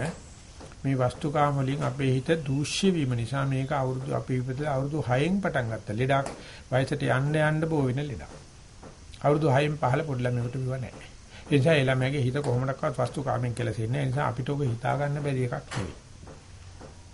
මේ වස්තුකාම වලින් අපේ හිත දූෂ්‍ය වීම නිසා මේක අවුරුදු අපේ ඉපදලා අවුරුදු 6න් පටන් ගත්ත ලෙඩක් වයසට යන්න යන්න බෝ වෙන ලෙඩක්. අවුරුදු 6න් පහළ පොඩි ළමයෙකුට විව නැහැ. ඒ නිසා ඒ ළමයාගේ හිත කොහොමඩක්වත් වස්තුකාමෙන් කෙලසෙන්නේ නැහැ. ඒ නිසා අපිට ඔබ හිතා ගන්න බැරි එකක් නෙවෙයි.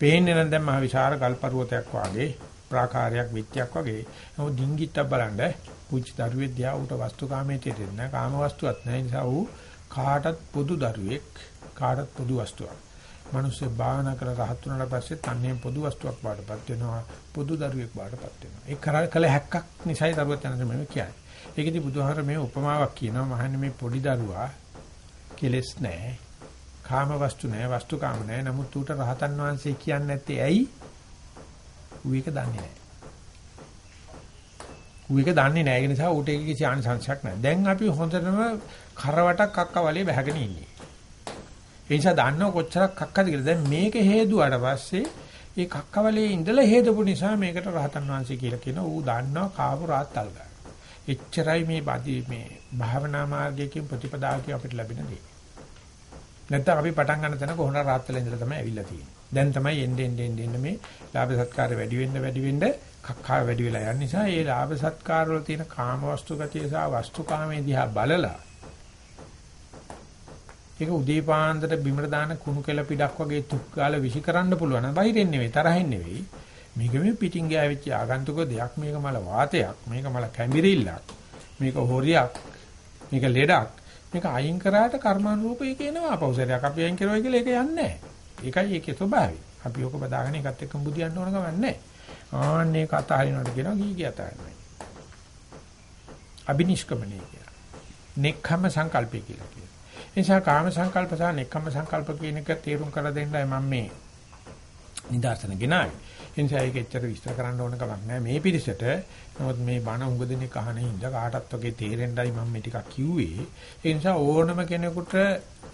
පේන්නේ නම් දැන් මහ විශාල ගල්පරුවතයක් වාගේ ප්‍රාකාරයක් විත්‍යක් වගේ. නමුත් ඩිංගිත්තක් බලන්න පුංචි දරුවෙක් දිහා උට වස්තුකාමයේ තෙදෙන්න කාම වස්තුවක් නැහැ. නිසා ඌ කාටත් පොදු දරුවෙක් කාටත් පොදු වස්තුවක්. මිනිස්සු භාවනා කරලා රහත් වුණාට පස්සේ තන්නේ පොදු වස්තුවක් බාටපත් වෙනවා. පොදු දරුවෙක් බාටපත් වෙනවා. ඒ කරා කළ හැක්කක් නිසායි දරුවත් යන මේ කියන්නේ. ඒකදී බුදුහාර මේ උපමාවක් කියනවා. මහන්නේ මේ පොඩි දරුවා කෙලස් නැහැ. කාම වස්තු නැහැ, වස්තු කාම නැහැ. නමුත් ඌට රහතන් වහන්සේ කියන්නේ නැත්තේ ඇයි? ඌ ඒක දන්නේ නැහැ. ඌ ඒක දන්නේ නැහැ. ඒ නිසා ඌට ඒක කිසි ආනිසංශයක් නැහැ. දැන් අපි හොඳටම කරවටක් අක්ක වලේ බහගෙන ඉන්නේ. ඒ නිසා දන්නව කොච්චරක් කක්කද කියලා. දැන් මේක හේදුවාට පස්සේ ඒ කක්කවලේ ඉඳලා හේදපු නිසා මේකට රහතන් වහන්සේ කියලා කියන ඌ දන්නවා කාපු රාත්තල් ගන්න. එච්චරයි මේ බදී මේ භාවනා මාර්ගයේ ප්‍රතිපදාවක අපිට ලැබෙන දේ. නැත්නම් අපි පටන් ගන්න තැන කොහොමද රාත්තල ඉඳලා තමයි ඇවිල්ලා තියෙන්නේ. දැන් තමයි එන්න එන්න එන්න මේ ලාභ සත්කාර වැඩි වෙන්න වැඩි වෙන්න කක්කා වැඩි වෙලා යන නිසා ඒ ලාභ සත්කාර වල තියෙන කාම වස්තු ගතිය සහ වස්තු කාමයේ දිහා බලලා ඒක උදේපාන්දර බිමර දාන කුණු කෙල පිටක් වගේ තුක් ගාලා විසි කරන්න පුළුවන්. බහිරෙන් නෙවෙයි තරහින් නෙවෙයි. මේක මේ පිටින් ගෑවිච්ච ආගන්තුක දෙයක් මේක මල වාතයක් මේක මල කැඹිරිල්ලක් මේක හොරියක් මේක ලෙඩක් මේක අයින් කරාට කර්මානුරූපී කියනවා අපෞසරයක් අපි අයින් කරුවයි කියලා ඒක යන්නේ නැහැ. ඒකයි ඒකේ ස්වභාවය. අපි ඔක බදාගෙන එකත් එක්කම බුදියන්න ඕන ගමන් නැහැ. ආන්නේ කතා හරිනවට කියනවා ගී ගිය අතාරිනවා. අබිනිෂ්ක්‍මණය කියලා. නෙක්ඛම සංකල්පය කියලා කියනවා. ඒ නිසා කාම සංකල්ප සහ නෙක්ඛම සංකල්ප කියන එක තේරුම් කර දෙන්නයි මම මේ නිදර්ශන ගෙනාවේ. ඒ නිසා ඒක එච්චර විස්තර කරන්න ඕන කමක් නැහැ මේ පිරිසට. නමුත් මේ බණ උඟ දෙනේ කහන හින්දා කාටත් වගේ තේරෙන්නයි මම මේ ටිකක් කිව්වේ. ඒ නිසා ඕනම කෙනෙකුට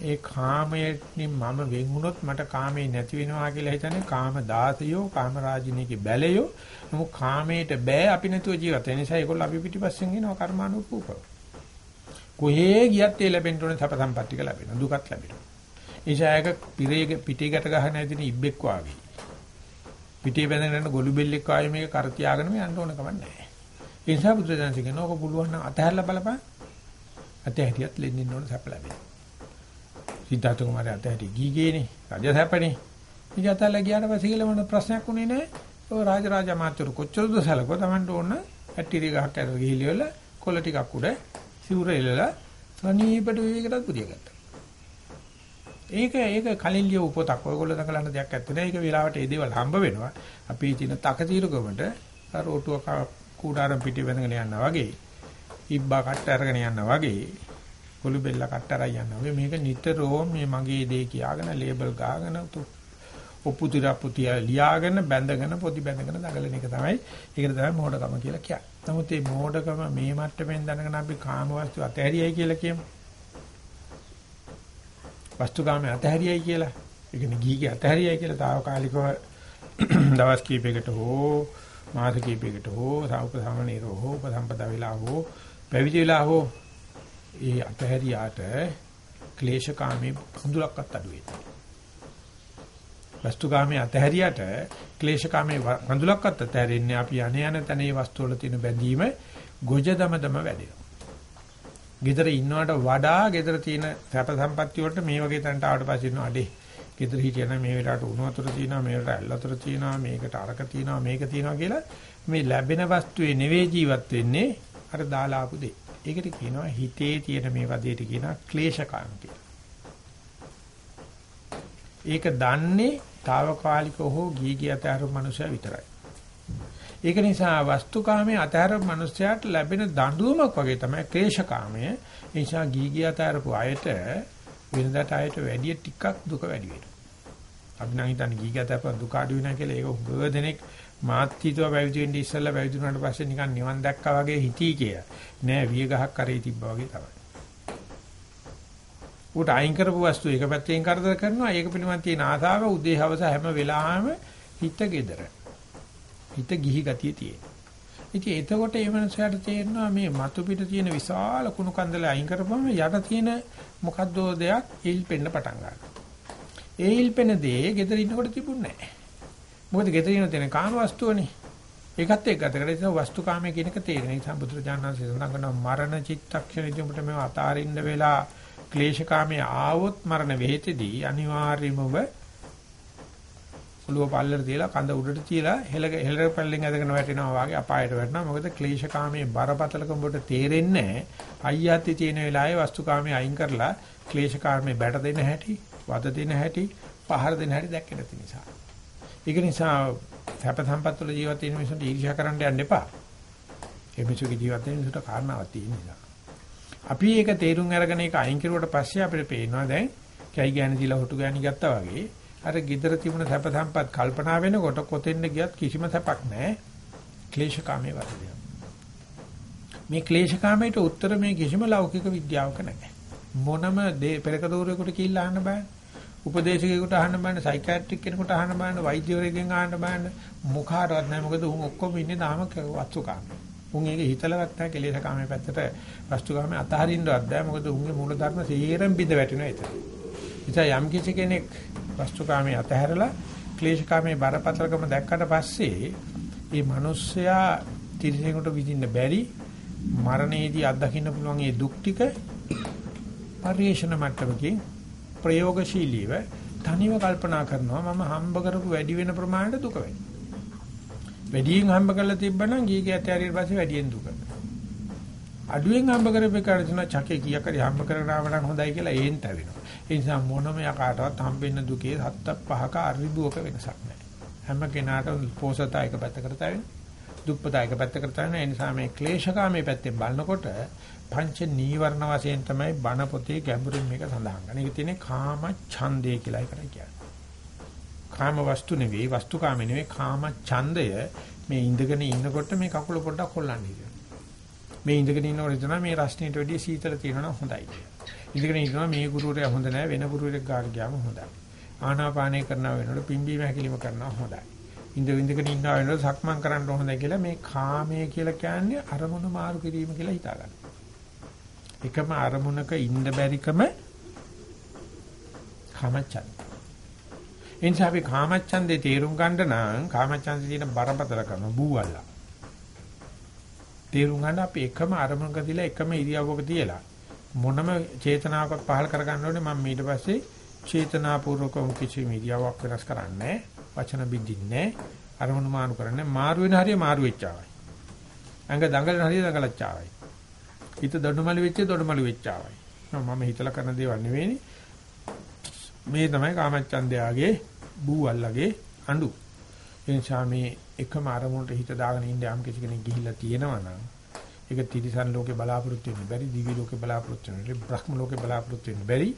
ඒ කාමයෙන් මම වෙන් වුණොත් මට කාමේ නැති වෙනවා කියලා හිතන්නේ කාම දාසයෝ කාම රාජිනීගේ බැලයෝ. නමුත් කාමයට බෑ අපි නැතුව ජීවත් වෙන නිසා ඒගොල්ලෝ අපි පිටිපස්සෙන් එනවා කර්මානුකූපව. කොහේ ගියත් ඒ ලැබෙන්න ඕනේ සප සම්පත්තික ලැබෙනවා දුකත් ලැබෙනවා. ඒසායක පිරේ පිටේ ගැට ගහන ඇදින ඉබ්බෙක් වාගේ. පිටේ බැඳගෙන යන ගොළු බෙල්ලෙක් වාගේ මේක කර තියාගෙන යන්න ඕන කම නැහැ. ඒ නිසා බුදුරජාණන් කියනවා ඔක පුළුවන් නම් අතහැරලා බලපන්. අතහැරියත් ලෙන්නින්න ඕන සැප ලැබෙනවා. සිද්ධාර්ථ කුමාරයා අතහැරි ගීගේනේ රජ සැපනේ. ඉතින් අතහැරලා ගියාට පස්සේ කියලා මොන ප්‍රශ්නයක් උනේ නැහැ. ඔය රාජරාජ මාත්‍ර කොච්චරද සැලකුවා Tamanට ඕන ඇට්ටිරි ගහක් ඇර ගිහිලිවල කොළ ටිකක් උඩ සිවුර එලලා අනීපට විවේකටත් පුදිය ගත්තා. ඒක ඒක කලින් ලියව පොතක්. ඔයගොල්ලෝ දකලන්න දෙයක් නැත්තේ නෑ. ඒක වෙලාවට ඒ දේවල් හම්බ වෙනවා. අපි තියෙන තකතිරකමට අර ඔටුව කූඩාරම් පිටි වෙනගෙන යනවා වගේ. ඉබ්බා කට්ට අරගෙන යනවා වගේ. කොළු බෙල්ල කට්ට අරන් යනවා වගේ. මේක නිතරම මේ මගේ දේ කියාගෙන ලේබල් ගාගෙන ඔප්පු තිරප්පුතිය ලියාගෙන බැඳගෙන පොඩි බැඳගෙන දඟලන එක තමයි ඒකට තමයි මෝඩකම කියලා කියන්නේ. නමුත් මේ මෝඩකම මේ මට්ටමින් දැනගෙන අපි කාම වස්තු අතහැරියයි කියලා කියමු. වස්තුකාමයේ අතහැරියයි කියලා. ඒ කියන්නේ ගීගේ අතහැරියයි කියලා తాවකාලිකව *clears throat* දවස් කීපයකට හෝ මාස කීපයකට හෝ සෞපසමනීරෝ හෝ උපසම්පදා වෙලා හෝ පැවිදි වෙලා හෝ ඒ අතහැරියාට ක්ලේශකාමී හඳුලක්වත් අඩු වෙයි. වස්තුකාමයේ අතහැරියට ක්ලේශකාමයේ හඳුලක්වත් අතහැරෙන්නේ අපි අනේ යන තැනේ වස්තු වල තියෙන බැඳීම ගොජ දම දම වැඩෙනවා. ගෙදර ඉන්නවට වඩා ගෙදර තියෙන සැප සම්පත්තිය වලට මේ වගේ තැනට ආවට පස්සේ ඉන්නවා අඩේ. ගෙදර හිටියනම් මේ වෙලාවට උණු වතුර තියෙනවා, මේ වෙලාවට ඇල් වතුර තියෙනවා, මේකට අරක තියෙනවා, මේක තියෙනවා කියලා මේ ලැබෙන වස්තුවේ නෙවෙයි ජීවත් වෙන්නේ අර දාලා ආපු දේ. ඒකට කියනවා හිතේ තියෙන මේ වදේට කියනවා ක්ලේශකාම කියලා. ඒක දන්නේ తాවකාලිකව හෝ ගී ගිය අතර මනුෂයා විතරයි. ඒක නිසා වස්තුකාමයේ අතහැර මිනිස්යාට ලැබෙන දඬුවමක් වගේ තමයි ක්ලේශකාමය. ඒ නිසා ගීගිය අතරපු අයට වෙනදාට අයට වැඩි ටිකක් දුක වැඩි වෙනවා. අපි නම් හිතන්නේ ගීගිය අතරපු දුක අඩු වෙනවා කියලා ඒක උගව දෙනෙක් මාත් හිතුවා පැවිදි වෙන්න ඉස්සෙල්ලා පැවිදි වුණාට පස්සේ නිකන් නිවන් දැක්කා වගේ හිතී කිය. නෑ විය ගහක් කරේ තිබ්බා වගේ තමයි. උට අයින් කරපු වස්තු එක පැත්තෙන් කරදර කරනවා ඒක පිළිබඳ තියෙන ආසාව උදේ හවස හැම වෙලාවෙම හිත gedera. හිත ගිහි ගතිය තියෙන. ඉතින් එතකොට ඒ මනසට තේරෙනවා මේ මතු පිට තියෙන විශාල කුණු කන්දල අයින් කරපුවම යට තියෙන මොකද්ද දෙයක් ඉල් පෙන්න පටන් ගන්නවා. ඒ ඉල් පෙන දේ ගෙදර ඉන්නකොට තිබුණේ නැහැ. මොකද ගෙදර ඉන්න තියෙන කාම වස්තුවනේ. ඒකත් එක්ක අතකට ඉතින් වස්තුකාමයේ කියන එක තේරෙන නිසා බුදුරජාණන්සේ සඳහන් කරනවා මරණ චිත්තක්ෂණෙදී උඹට මේව අතාරින්න වෙලා ක්ලේශකාමයේ ආවොත් මරණ වේතෙදී අනිවාර්යයෙන්ම ඔළුව පල්ලට තියලා කඳ උඩට තියලා හෙල හෙල පල්ලෙන් ඇදගෙන වැටෙනවා වගේ අපායට වැටෙනවා. මොකද ක්ලේශකාමයේ බරපතලකම වලට තේරෙන්නේ නැහැ. අයියාති තියෙන වෙලාවේ වස්තුකාමයේ අයින් කරලා ක්ලේශකාමයේ බැට දෙන හැටි වද දෙන හැටි පහර දෙන හැටි දැක්කේ නැති නිසා. ඒක නිසා සැප සම්පත් වල ජීවත් වෙන මිනිස්සුන්ට ඊර්ෂ්‍යා කරන්න යන්න එපා. ඒ මිනිස්සුගේ ජීවත් වෙන මිනිස්සුන්ට කාරණාවක් තියෙන නිසා. අපි ඒක තේරුම් අරගෙන ඒක අයින් කරුවට පස්සේ අපිට පේනවා දැන් කැයි ගෑණි දීලා හොටු ගෑණි ගත්තා වගේ අර gedara තිබුණ සැප සම්පත් කල්පනා වෙනකොට කොතෙන්ද ගියත් කිසිම සැපක් නැහැ. ක්ලේශකාමයේ වර්ධනය. මේ ක්ලේශකාමයට උත්තර මේ කිසිම ලෞකික විද්‍යාවක නැහැ. මොනම දේ පෙරක දෝරේකට කියලා අහන්න බෑ. උපදේශකයෙකුට අහන්න බෑනේ, සයිකියාට්‍රික් කෙනෙකුට අහන්න බෑනේ, වෛද්‍යවරයෙක්ගෙන් අහන්න බෑනේ. මොකාටවත් නැහැ. මොකද උන් ඔක්කොම ඉන්නේ තාම වස්තුකාමයේ. උන් ඒක හිතලවත් නැහැ කෙලෙසකාමයේ පැත්තට වස්තුකාමයේ අතහරින්නවත් බෑ. මොකද උන්ගේ මූල ධර්ම සේරම බිඳ වැටෙනවා ඒතර. ඉතින් යම් කිසි කෙනෙක් වස්තුකාමයේ අතහැරලා ක්ලේශකාමයේ බරපතලකම දැක්කට පස්සේ මේ මිනිස්සයා තිරසනෙකුට විඳින්න බැරි මරණයේදී අත්දකින්න පුළුවන් මේ දුක් ටික පරිේශන මට්ටමකින් ප්‍රයෝගශීලීව තනිව කල්පනා කරනවා මම හම්බ කරපු වැඩි වෙන ප්‍රමාණයට දුක වැඩි. වැඩියෙන් හම්බ කරලා තිබ්බනම් ගීගේ ඇතෑරියට පස්සේ වැඩියෙන් දුක. අඩුවෙන් හම්බ කරපේකට තුන චකේ කීයක් හරි හම්බ කරගෙන ආවනම් හොඳයි කියලා ඒන් තැවෙනවා. ඒ නිසා මොනම යකාටවත් හම්බෙන්න දුකේ හත්ත පහක අරිබුවක වෙනසක් නැහැ. හැම කෙනාටම පෝසතා එක පැත්තකට තැවෙනවා. දුප්පතා එක පැත්තකට තැවෙනවා. ඒ නිසා මේ ක්ලේශකාමී පැත්තෙන් බලනකොට පංච නීවරණ වශයෙන් තමයි බණ පොතේ ගැඹුරින් මේක සඳහන් කරන්නේ. ඒක තියෙන්නේ කාම ඡන්දය කියලා එකයි කියන්නේ. කාම වස්තු නෙවෙයි, වස්තු කාම නෙවෙයි, කාම ඡන්දය මේ ඉඳගෙන ඉන්නකොට මේ කකුල පොඩ්ඩක් හොල්ලන්න හිතෙනවා. මේ ඉඳගෙන ඉන්නකොට හිතනවා මේ රස්නීට වැඩිය සීතල තියෙනවා නම් හොඳයි කියලා. ඉඳගෙන ඉන්නවා මේ ගුරුවරයා හොඳ නැහැ වෙන ගුරුවරයෙක් ගාට ගියාම හොඳයි. ආනාපානය කරනවා වෙනකොට පිම්බීම හැකිලිම කරනවා හොඳයි. ඉඳ ඉඳගෙන ඉන්නවා වෙනකොට සක්මන් කරන්න හොඳයි කියලා මේ කාමය කියලා කියන්නේ අරමුණු මාරු කිරීම කියලා හිතා ගන්න. එකම අරමුණක ඉන්න බැරිකම කාමච්ඡන්ද. එනිසා අපි කාමච්ඡන්දේ තේරුම් ගන්න නම් කාමච්ඡන්දේ තියෙන බරපතලකම බූවල්ලා. තේරුම් ගන්න අපි එකම අරමුණක තියලා එකම ඉරියව්වක තියලා මොනම චේතනාවක් පහල කරගන්න ඕනේ මම ඊට පස්සේ චේතනාපූර්වකව කිසි ඉරියව්වක් වෙනස් කරන්නේ වචන බින්දින්නේ අරමුණු මාරු කරන්නේ මාරු වෙන හරිය මාරු වෙච්චාවයි අංග දඟලන හරිය දඟලච්චාවයි හිත දඩුමලි වෙච්ච දඩුමලි වෙච්චාවයි මම හිතලා කරන දේවල් නෙවෙයිනේ මේ තමයි කාමච්ඡන්දයාගේ බූවල්ලගේ අඬු. එනිසා මේ එකම අරමුණට හිත දාගෙන ඉන්න යම් කිසි කෙනෙක් ගිහිල්ලා තියෙනවා නම් ඒක තිරිසන් ලෝකේ බලාපොරොත්තු වෙන්න බැරි දිවි ලෝකේ බලාපොරොත්තු වෙන්න බැරි බ්‍රහ්ම ලෝකේ බලාපොරොත්තු වෙන්න බැරි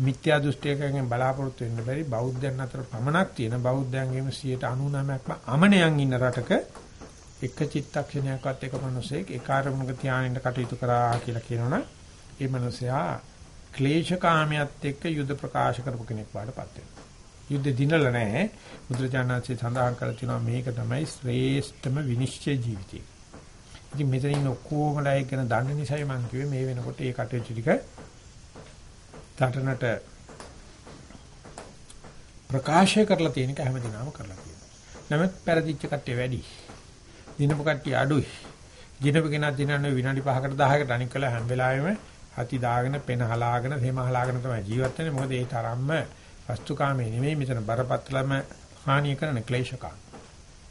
මිත්‍යා දෘෂ්ටියකින් බලාපොරොත්තු වෙන්න බැරි බෞද්ධයන් අතර පමණක් තියෙන බෞද්ධයන්ගේම 99%ක්ම අමනයන් ඉන්න රටක එක චිත්තක්ෂණයක්වත් එක මිනිසෙක් ඒ කාර්මුණක ධානයෙන්ද කටයුතු කරා කියලා කියනවනම් ඒ මිනිසයා ක්ලේශකාමියත් එක්ක යුද ප්‍රකාශ කරපු කෙනෙක් වඩපත් වෙනවා. යුද්ධ දිනල නැහැ. බුදුරජාණන්සේ සඳහන් කරලා තියෙනවා මේක තමයි ශ්‍රේෂ්ඨම විනිශ්චය ජීවිතය. ඉතින් මෙතනින් ඔක්කොමලා කියන දඬ නිසායි මම කිව්වේ මේ වෙනකොට ඒ කටයුතු ටික තරණට ප්‍රකාශය කරලා තියෙන එක හැමදේනම කරලා තියෙනවා. නමුත් පෙරදිච්ච කට්ටිය වැඩි. දිනපු කට්ටිය අඩුයි. දිනපු කෙනා දිනන්නේ විනාඩි 5කට 10කට අනික් කළා හැම වෙලාවෙම හති දාගෙන පෙන හලාගෙන තෙම හලාගෙන තමයි ජීවත් වෙන්නේ. මොකද ඒ තරම්ම වස්තුකාමේ නෙමෙයි මෙතන බරපතලම හානිය කරන ක්ලේශකාම.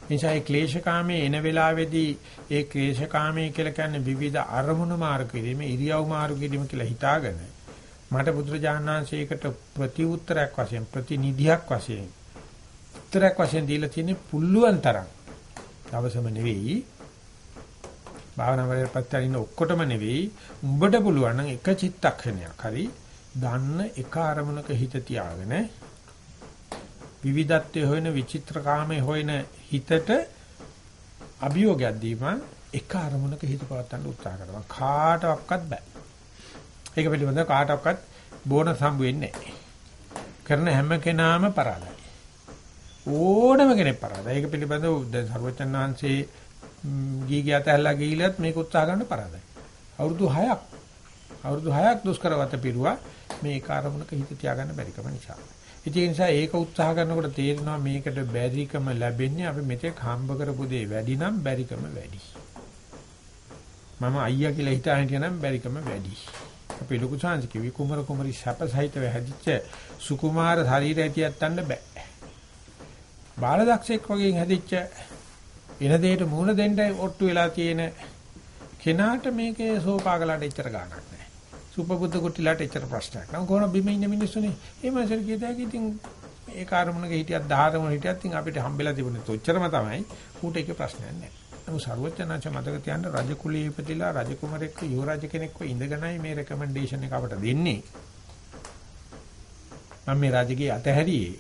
නිසා ඒ ක්ලේශකාමේ එන වෙලාවේදී ඒ ක්ලේශකාමේ කියලා කියන්නේ විවිධ අරමුණු මාරු කිරීම, ඉරියව් මාරු කිරීම කියලා හිතාගෙන මට බුදුරජාණන්සේකට ප්‍රති උත්තරයක් වශයෙන් ප්‍රතිනිධියක් වශයෙන් උත්තරයක් වශයෙන් දීලා තියෙන පුල්ලුවන් තරම් දවසම නෙවෙයි භාවනා වලපත් අරින්න ඔක්කොටම නෙවෙයි උඹට පුළුවන් නම් එක චිත්තක්ෂණයක් හරි දන්න එක අරමුණක හිත තියාගෙන විවිධත්වයේ හොයන විචිත්‍රකාමයේ හොයන හිතට අභියෝගයක් දීම එක අරමුණක හිත පවත්වන්න උත්සාහ කරනවා කාටවත් බෑ. ඒක පිළිබඳව කාටවත් බෝනස් හම්බ වෙන්නේ නැහැ. කරන හැම කෙනාම පරාදයි. ඕනම කෙනෙක් පරාදයි. ඒක පිළිබඳව දැන් සර්වචන් වහන්සේ ගීගය අතහැරලා ගිහිලත් මේක උත්සාහ ගන්න පරාදයි. අවුරුදු 6ක් අවුරුදු 6ක් දුෂ්කරවත පිරුවා මේ ඒක අරමුණක හිත තියාගන්න බැරිකම නිසා. ඒ නිසා ඒක උත්සාහ කරනකොට තේරෙනවා මේකට බැරිකම ලැබෙන්නේ අපි මෙතෙක් හම්බ කරපු දේ වැඩි නම් බැරිකම වැඩි. මම අයියා කියලා හිතාන හිටියනම් බැරිකම වැඩි. අපි ලොකු chance කිවි කුමර කුමරි සැපසහිතව හැදිච්ච සුකුමාර ශරීරය ඇතියත්තන්න බෑ. බාලදක්ෂෙක් වගේ හැදිච්ච එන දෙයට මූණ දෙන්න ඔට්ටු වෙලා තියෙන කෙනාට මේකේ සෝපාගලට එච්චර ගාණක් නෑ. සුපබුද්ධ කුටිලාට එච්චර ප්‍රශ්නයක් නෑ. කොහොම බිම ඉන්න මිනිස්සුනේ. ඒ මාසෙට කියතයි ඉතින් ඒ කාර්මණක හිටියත් 10 හිටියත් ඉතින් අපිට හම්බෙලා තිබුණේ තොච්චරම තමයි. ඌට ඒක ප්‍රශ්නයක් නෑ. නමුත් ਸਰවඥාච මතක තියන්න රජ කුලී ඉපදිලා රජ කුමරෙක් යුවරජ කෙනෙක්ව ඉඳගෙනයි මේ රෙකමෙන්ඩේෂන් එක අපට දෙන්නේ. මම මේ රජගේ අතහැරියේ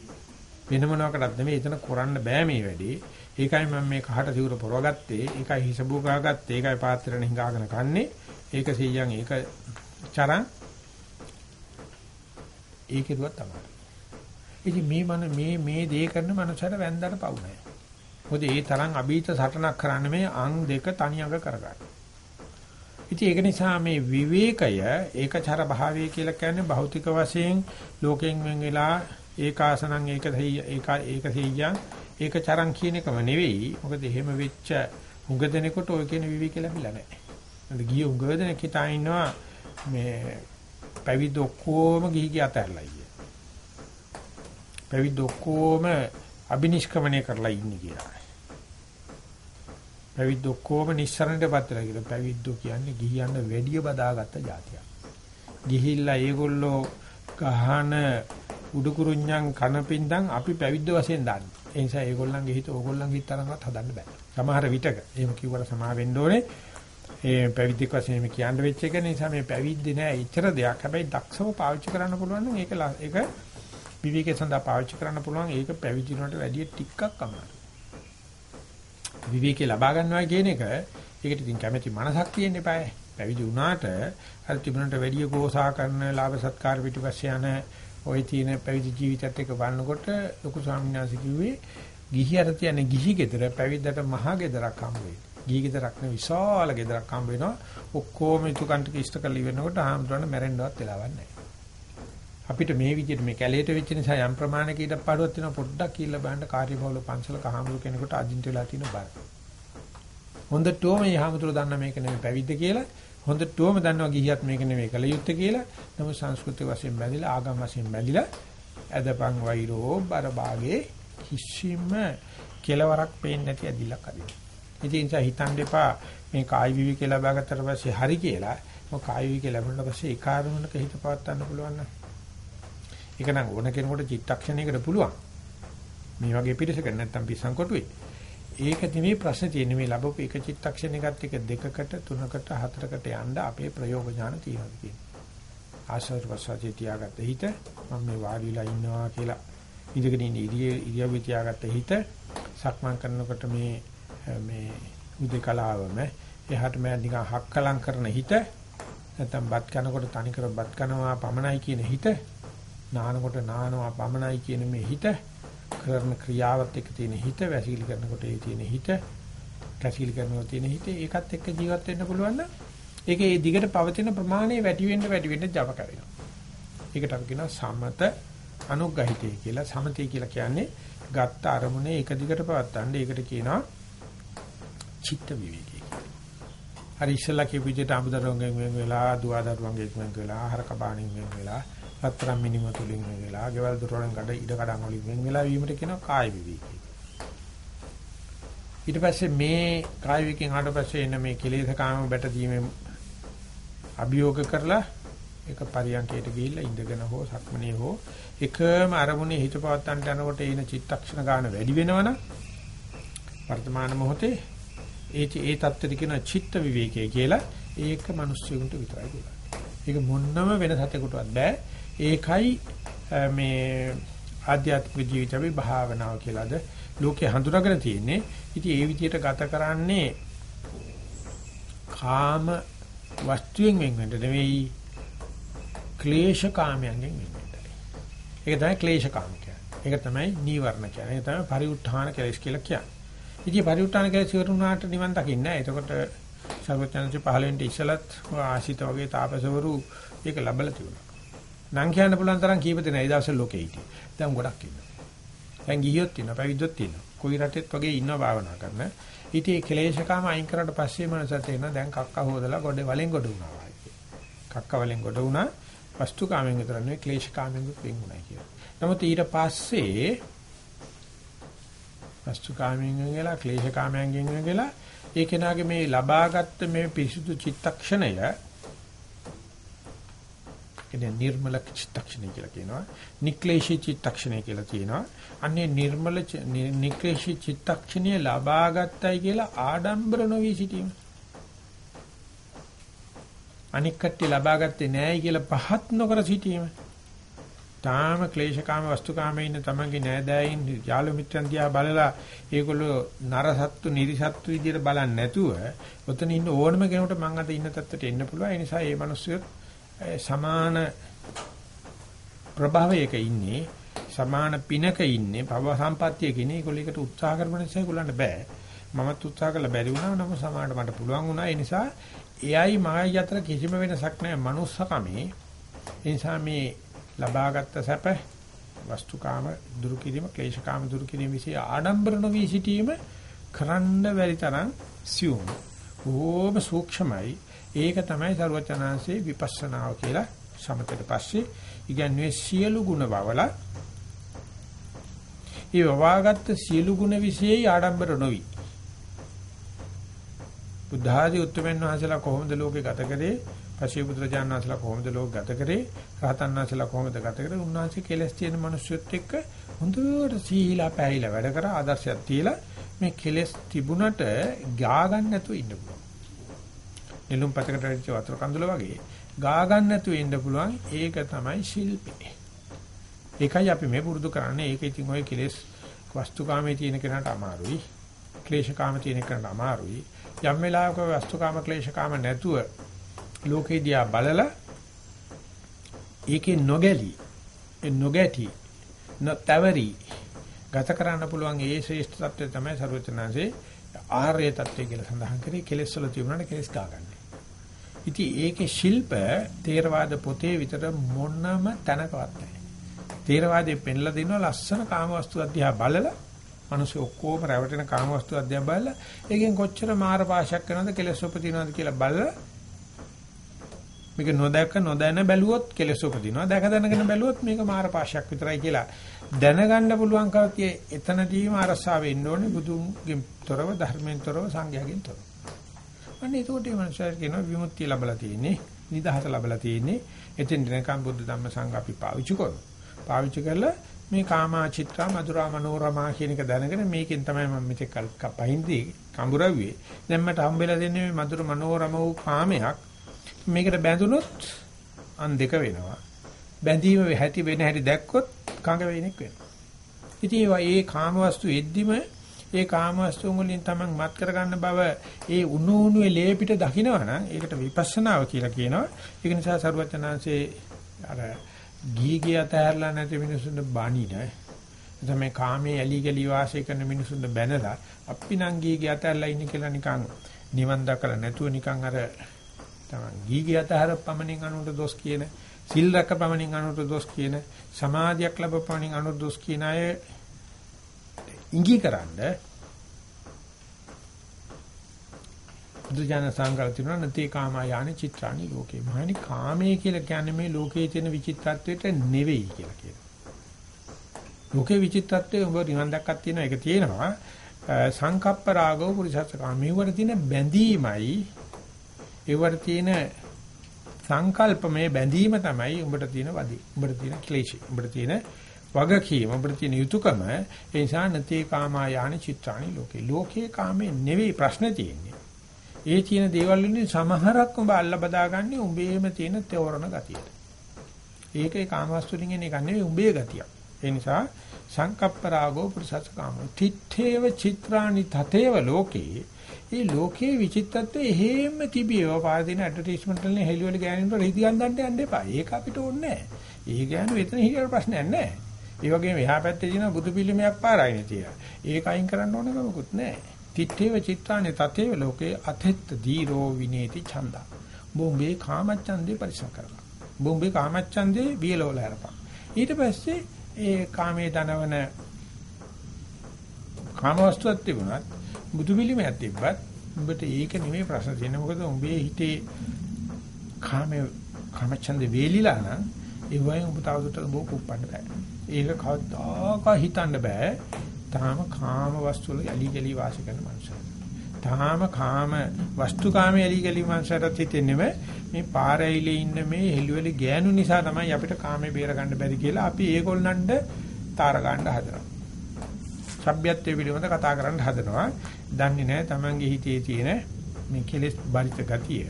වෙන මොනවාකටත් නෙමෙයි එතන කරන්න බෑ මේ වැඩේ. ඒකයි මම මේ කහට සිවුර පොරවගත්තේ. ඒකයි හිසබු ගාගත්තේ. ඒකයි පාත්‍රෙන් හිඟාගෙන කන්නේ. ඒක 100න් ඒක චරන් ඒකේදුවක් තමයි. ඉතින් මේ මන මේ මේ දේ කරන මනුස්සයට වැන්දට පවු නැහැ. මොකද ඒ තරම් අභීත සටනක් කරන්න මේ අං දෙක තනියඟ කරගන්න. ඉතින් ඒක නිසා මේ විවේකය ඒකචර භාවය කියලා කියන්නේ භෞතික වශයෙන් ලෝකෙන් වෙන් වෙලා ඒකාසනං ඒක ඒක ඒක සියයන් ඒකචරං කියන එකම නෙවෙයි. මොකද එහෙම වෙච්ච උඟ දෙනකොට ඔය කියන විවේක ලැබිලා නැහැ. අද ගිය උඟ දෙනෙක් හිතා ඉන්නවා මේ පැවිද්ද ඔක්කොම ගිහි ගිය අතහැරලා ඉන්නේ. පැවිද්ද ඔක්කොම අබිනිෂ්ක්‍මණය කරලා ඉන්නේ කියලා. පැවිද්ද ඔක්කොම නිස්සරණයටපත් වෙලා කියලා. පැවිද්දෝ කියන්නේ ගිහියන්න වැඩිය බදාගත්ත જાතියක්. ගිහිල්ලා ඒගොල්ලෝ ගහන උඩුකුරුඤ්ඤං කනපින්දන් අපි පැවිද්ද වශයෙන් දාන්නේ. ඒ නිසා ඒගොල්ලන්ගේ හිත ඕගොල්ලන්ගේ හිත තරම්වත් හදන්න බෑ. සමහර විටක එහෙම කිව්වට සමා වෙන්න ඕනේ. ඒ පැවිද්දෙක් වශයෙන් මේ කියන්න වෙච්ච එක නිසා මේ පැවිද්ද නෑ ඉතර දෙයක්. හැබැයි දක්ෂව පාවිච්චි කරන්න පුළුවන් නම් ඒක ඒක විවිකේ සඳහා පාවිච්චි කරන්න පුළුවන්. ඒක පැවිදි වුණාට වැඩිය ටිකක් අමාරුයි. විවිකේ ලබා ගන්නවා කියන එක ඒකට ඉතින් කැමැති මනසක් තියෙන්න eBay. පැවිදි වුණාට අර තිබුණට වැඩිය ගෝසා කරන ලාභ සත්කාර පිටිපස්සේ යන ওই තියෙන පැවිදි ජීවිතයත් එක්ක බලනකොට ලොකු ස්වාමීන් වහන්සේ කිව්වේ ගිහියට තියෙන ගිහි ගෙදර පැවිද්දට මහා ගෙදරක් හම්බ වෙයි. ගිහි ගෙදරක් නෙවෙයි විශාල ගෙදරක් හම්බ වෙනවා. ඔක්කොම ඉතුකන්ට ඉෂ්ට කරලා ඉවෙනකොට ආම්තුරන්න මැරෙන්නවත් වෙලාවක් නැහැ. අපිට මේ විදිහට මේ කැලේට වෙච්ච නිසා යම් ප්‍රමාණයක ඊට පාඩුවක් තියෙනවා පොඩ්ඩක් කියලා බලන්න කාර්යබහුල පන්සලක හාමුදුරු කෙනෙකුට අදින්ට වෙලා තියෙන බර. හොඳටම මේ හාමුදුරු දන්න මේක නෙවෙයි පැවිද්ද කියලා හොඳටම දන්නවා ගිහියත් මේක නෙවෙයි කල යුත්තේ කියලා. නමුත් සංස්කෘතික වශයෙන් බැඳිලා ආගම වශයෙන් බැඳිලා ඇදපන් වෛරෝ බරභාගේ කිසිම කෙලවරක් පේන්නේ නැති ඇදිලක් අදිනවා. ඉතින් ඒ හිතන්න එපා මේ කායි විවික ලැබගත්තට පස්සේ හරි කියලා. මොකද කායි විවික ලැබුණාට පස්සේ ඒ කාර්යමනක හිත පවත්වන්න පුළුවන් නම්. ඒක නම් ඕන කෙනෙකුට චිත්තක්ෂණයකට පුළුවන්. මේ වගේ පිළිසකට නැත්තම් පිස්සන් කොටුවේ. ඒක නෙමෙයි ප්‍රශ්නේ තියෙන්නේ මේ ලැබපු එක චිත්තක්ෂණයකට එක දෙකකට තුනකට හතරකට යන්න අපේ ප්‍රයෝග ඥාන තියෙනවා කියන්නේ. ආශ්‍රව වසජේ තියාගත්ත හිත මම මේ වාඩිලා ඉන්නවා කියලා ඉඳගෙන ඉන්න ඉරියව්ව තියාගත්ත හිත සක්මන් කරනකොට මේ මේ උදේකලාවම එහාට මම නිකන් හක්කලම් කරන හිත නැත්තම් බත් කනකොට තනිකර බත් කනවා පමණයි කියන හිත නානකොට නානවා පමණයි කියන මේ හිත කරන ක්‍රියාවත් එක්ක තියෙන හිත වැසිකිලි කරනකොට ඒ තියෙන හිත කැසිකිලි කරනකොට තියෙන හිත ඒකත් එක්ක ජීවත් වෙන්න පුළුවන් නම් ඒකේ ඒ දිගට පවතින ප්‍රමාණය වැඩි වෙන්න වැඩි වෙන්න Java කරනවා. ඒකට අපි කියනවා සමත අනුග්‍රහිතය කියලා. සමතය කියලා කියන්නේ ගත්ත අරමුණේ එක දිගට පවත්තන්න. ඒකට කියනවා චිත්ත විවේකී කියලා. හරි ඉස්සලා කියපු විදිහට අමුදරුවන්ගෙන් වෙන වෙලා, දුවදරුවන්ගෙන් වෙන වෙලා, හරක බාණින් වෙන වෙලා රත්තරන් මිනිම තුලින් වෙන වෙලා, ගෙවල් දොරවල් ගඩ ඉඩ කඩන් වලින් වෙන වෙලා වීමට කියනවා කාය විවේකී. ඊට පස්සේ මේ කාය විවේකයෙන් ආවට පස්සේ එන මේ කෙලෙස් කාම බැට දීමේ අභියෝග කරලා ඒක පරියන්කයට ගිහිල්ලා ඉඳගෙන හෝ සක්මනේ හෝ එකම අරමුණේ හිත පවත්තන්ට යනකොට එන චිත්තක්ෂණ ගන්න වැඩි වෙනවනම් වර්තමාන මොහොතේ ඒ ඒ தත්තර කියන චිත්ත විවේකය කියලා ඒක මිනිස්සුන්ට විතරයි පුළුවන්. ඒක මොන්නම වෙන සතෙකුටවත් බෑ. ඒකයි මේ ආධ්‍යාත්මික ජීවිතේ භාවනාව කියලාද ලෝකේ හඳුනාගෙන තියෙන්නේ. ඉතින් ඒ විදිහට ගත කරන්නේ කාම වස්තුයෙන් වෙන් වෙන්න නෙවෙයි ක්ලේශ කාමයෙන් වෙන් වෙන්නයි. ඒක තමයි ක්ලේශ කාම කියන්නේ. ඒක තමයි නීවරණ කියන්නේ. ඒක තමයි පරිඋත්ථාන කෙලෙස් කියලා කියන්නේ. ඉතින් පරිඋත්තාන කියලා සිවරුණාට නිවන් දකින්න. එතකොට සර්වඥාන්සේ පහළ වෙන්න ඉස්සලත් ආශිත වගේ තාපසවරු ඒක ලැබලා තිබුණා. නම් කියන්න පුළුවන් තරම් කීප දෙනා ඒ දවස්වල ලෝකේ හිටියේ. දැන් ගොඩක් ඉන්නවා. දැන් ගියොත් ඉන්නවා, පැවිද්දොත් ඉන්නවා. කොයි රටෙත් වගේ ඉන්නවා භාවනා කරන. ඉතින් ඒ කෙලේශකාම අයින් කරාට පස්සේ මනසට එන දැන් කක්ක හොදලා ගොඩේ වලෙන් ගොඩ වුණා වගේ. කක්ක වලෙන් ගොඩ වුණා. වස්තුකාමෙන් විතර නෙවෙයි ක්ලේශකාමෙන් වෙන් වුණා කියලා. නමුත් ඊට පස්සේ වස්තුකාමෙන් වෙලා ක්ලේශකාමයෙන් වෙලා ඒ කෙනාගේ මේ ලබාගත් මේ පිරිසුදු චිත්තක්ෂණය කියන්නේ නිර්මල චිත්තක්ෂණය කියලා කියනවා. නික්ලේශී චිත්තක්ෂණය කියලා කියනවා. අන්නේ නිර්මල නික්ලේශී චිත්තක්ෂණය ලබාගත්තයි කියලා ආඩම්බර නොවි සිටීම. අනික් කට්ටිය ලබාගත්තේ නෑයි කියලා පහත් නොකර සිටීම. තාම ක්ලේශකාම වස්තුකාමයේ ඉන්න තමන්ගේ නෑදෑයින් යාළු මිත්‍රන් දිහා බලලා ඒගොල්ලෝ නරසත්තු නිරිසත්තු විදියට බලන්නේ නැතුව ඔතන ඉන්න ඕනම කෙනෙකුට මං අද ඉන්න තත්ත්වයට එන්න පුළුවන්. ඒ නිසා මේ මිනිස්සු සමාන ප්‍රභාවයක ඉන්නේ සමාන පිනක ඉන්නේ භව සම්පත්තියක ඉන්නේ ඒගොල්ලේකට උත්සාහ කරන නිසා ඒගොල්ලන්ට බෑ. මමත් උත්සාහ කළා බැරි වුණා නම් සමානට මට පුළුවන් වුණා. ඒ නිසා එයයි මායි අතර කිසිම වෙනසක් නැහැ manussකමේ ඒ නිසා මේ ලබාගත් සැප වස්තුකාම දුරු කිරීම, ක්ලේශකාම දුරු කිරීම විසී ආඩම්බර නොවි සිටීම කරන්න බැරි තරම් සියුම්. ඕම සූක්ෂමයි. ඒක තමයි සරුවචනාංශේ විපස්සනාව කියලා සමතට පස්සේ ඉගැන්වුවේ සියලු ගුණ බවල ඒ වවාගත් සියලු ගුණ විශේෂයි ආඩම්බර නොවි. බුද්ධ ආදී උත්තරමන් වහන්සේලා කොහොමද ලෝකේ ගත කරේ? පසේ බුදුරජාණන් වහන්සේලා කොහොමද ලෝක ගත කරේ? රහතන් වහන්සේලා කොහොමද ගත කරේ? උන්වහන්සේ කෙලස් තියෙන මිනිස්සුත් එක්ක හොඳට සීලා පැහිලා වැඩ කර ආදර්ශයක් තියලා මේ කෙලස් තිබුණට ගා ගන්න නැතුව ඉන්න පුළුවන්. නිලුම් පතකට ඇවිත් වතුර කඳුල වගේ ගා ගන්න නැතුව ඉන්න පුළුවන් ඒක තමයි ශිල්පේ. ඒකයි අපි මේ පුරුදු කරන්නේ. ඒක ඉතින් ඔය කෙලස් වස්තුකාමයේ තියෙන කෙනාට අමාරුයි. ක්ලේශකාම තියෙන කෙනාට අමාරුයි. යම් වෙලාවක වස්තුකාම ක්ලේශකාම නැතුව ලෝකේ දිහා බලලා ඒකේ නොගැලී ඒ නොගැටි නොතවරි ගත කරන්න පුළුවන් ඒ ශ්‍රේෂ්ඨ தත්ත්වය තමයි ਸਰවචනාසේ ආර්ය தත්ත්වය කියලා සඳහන් කරේ කෙලෙස් වල තිබුණාට කෙලෙස් කාගන්නේ. ඉතින් ඒකේ ශිල්ප තේරවාද පොතේ විතර මොනම තැනකවත් නැහැ. තේරවාදයේ පෙන්ලා දෙනවා ලස්සන කාමවස්තු අධ්‍යා බලලා මිනිස්සු ඔක්කොම රැවටෙන කාමවස්තු අධ්‍යා බලලා ඒකෙන් කොච්චර මාර පාශයක් වෙනවද කෙලෙස් උපදිනවද කියලා බලලා මේක නොදැක නොදැන බැලුවොත් කෙලෙස් උපදිනවා. දැක දැනගෙන බැලුවොත් මේක මාර පාශයක් විතරයි කියලා දැනගන්න පුළුවන් කතිය එතනදීම අරසාව වෙන්න ඕනේ බුදුන්ගෙන් තොරව ධර්මයෙන් තොරව සංඝයාගෙන් තොරව. අනේ ඒකට මේ මනුස්සයර කියනවා විමුක්තිය ලැබලා තියෙන්නේ, නිදහස ලැබලා තියෙන්නේ. එතෙන් දෙනකම් බුද්ධ ධම්ම සංඝ අපි පාවිච්චි කරනවා. පාවිච්චි කරලා මේ කාමාචිත්‍රා මధుරා මනෝරමා කියන එක දැනගෙන මේකෙන් තමයි මම මෙතෙක් පහින්දී කඹුරව්වේ. දැන් මට හම්බෙලා දෙන්නේ මේ මధుර මනෝරම වූ කාමයක් මේකට බැඳුනොත් අන් දෙක වෙනවා. බැඳීම හැටි වෙන හැටි දැක්කොත් කඟ වෙනෙක් වෙනවා. ඉතින් ඒ කාමවස්තු එද්දිම ඒ කාමවස්තුන් වලින් තමන් මත් කරගන්න බව ඒ උණු උණුවේ ලේ පිට දකින්නවනම් ඒකට විපස්සනාව කියලා කියනවා. ඒක නිසා සරුවචනාංශේ අර ගීගිය අතහැරලා නැති මිනිසුන්ට බණින තමයි කාමයේ ඇලි ගලි වාසය කරන මිනිසුන්ට බැනලා අපි නම් ගීගිය අතහැරලා ඉන්නේ කියලා නිකන් නිවන් දකලා නැතුව නිකන් අර තමයි ගීගිය අතහැර පමණින් අනුන්ට දොස් කියන සිල් රැක පමණින් අනුන්ට දොස් කියන සමාධියක් ලැබ පමණින් අනුන්ට දොස් කියන අය ඉඟිකරනද දුජාන සංගල් තිනවා නැති කාමා යाने චිත්‍රානි ලෝකේ මහණි කාමයේ කියලා කියන්නේ මේ ලෝකයේ තියෙන විචිත්තත්වයට නෙවෙයි කියලා කියනවා. ලෝකේ විචිත්තත්වයේ ඔබ නිවන් දැක්කක් තියෙනවා ඒක තියෙනවා. සංකප්ප රාගෝ පුරිසස්ස කාමී වල තියෙන බැඳීමයි ඒවට තියෙන සංකල්පමය බැඳීම තමයි උඹට තියෙන වදී. උඹට තියෙන ක්ලේශය. උඹට තියෙන වගකීම උඹට තියෙන යුතුයකම ඒ නිසා නැති කාමා යාන චිත්‍රාණි ලෝකේ. ලෝකේ කාමේ නෙවෙයි ප්‍රශ්නේ තියෙන්නේ. ඒ තියෙන දේවල් වලින් සමහරක් උඹ අල්ල බදාගන්නේ උඹේම තියෙන තෝරන ගතියට. ඒකේ කාමවස්තුලින් එන එක නෙවෙයි උඹේ ගතිය. ඒ නිසා සංකප්ප රාගෝ පුරුසස කාමෝ. තිත්තේව චිත්‍රාණි තතේව ලෝකේ ඒ ලෝකයේ විචිත්තත්වය එහෙම තිබියව පාදින ඇඩ්වර්ටයිස්මන්ට් වලින් හෙලිවල ගෑනින්ට රිදි ගන්නන්න යන්න එපා. ඒක අපිට ඕනේ නැහැ. ඒ ගෑනු එතන හිටියට ප්‍රශ්නයක් නැහැ. ඒ වගේම එහා පැත්තේ තියෙන බුදු පිළිමයක් පාරයිනේ තියලා. ඒක අයින් කරන්න ඕන කමකුත් නැහැ. තිත්තේව චිත්තානේ තතේව ලෝකේ අතෙත් දීරෝ විනේති ඡන්දා. බොම්බේ කාමච්ඡන්දේ පරිසම් කරලා. බොම්බේ කාමච්ඡන්දේ වියලවල හරපන්. ඊට පස්සේ ඒ කාමයේ දනවන කාමවස්තුවක් තිබුණත් බුදු පිළිමයක් තිබ්බත් උඹට ඒක නෙමෙයි ප්‍රශ්න තියෙන්නේ. මොකද උඹේ හිතේ කාමයේ කාමච්ඡන්ද වේලිලා නම් ඒ වයින් උඹ තවදුරටත් උඹ කුප්පන්න බෑ. ඒක කවදාක හිතන්න බෑ. තාම කාම වස්තු වල යලි ගලි වාසය කරන මනුස්සයෙක්. තාම කාම වස්තු කාමයේ යලි ගලි මනුස්සයට හිතෙන්නේ මේ පාරයිලේ ඉන්න මේ හෙළුවෙලි ගෑනු නිසා තමයි අපිට කාමේ බේර ගන්න බැරි කියලා අපි ඒගොල්ලන්ට තාර ගන්න හදනවා. සભ્યත්වයේ පිළිබඳ කතා කරන්න හදනවා. දන්නේ නැහැ Tamange හිතේ තියෙන මේ කෙලෙස් බරිත ගතිය.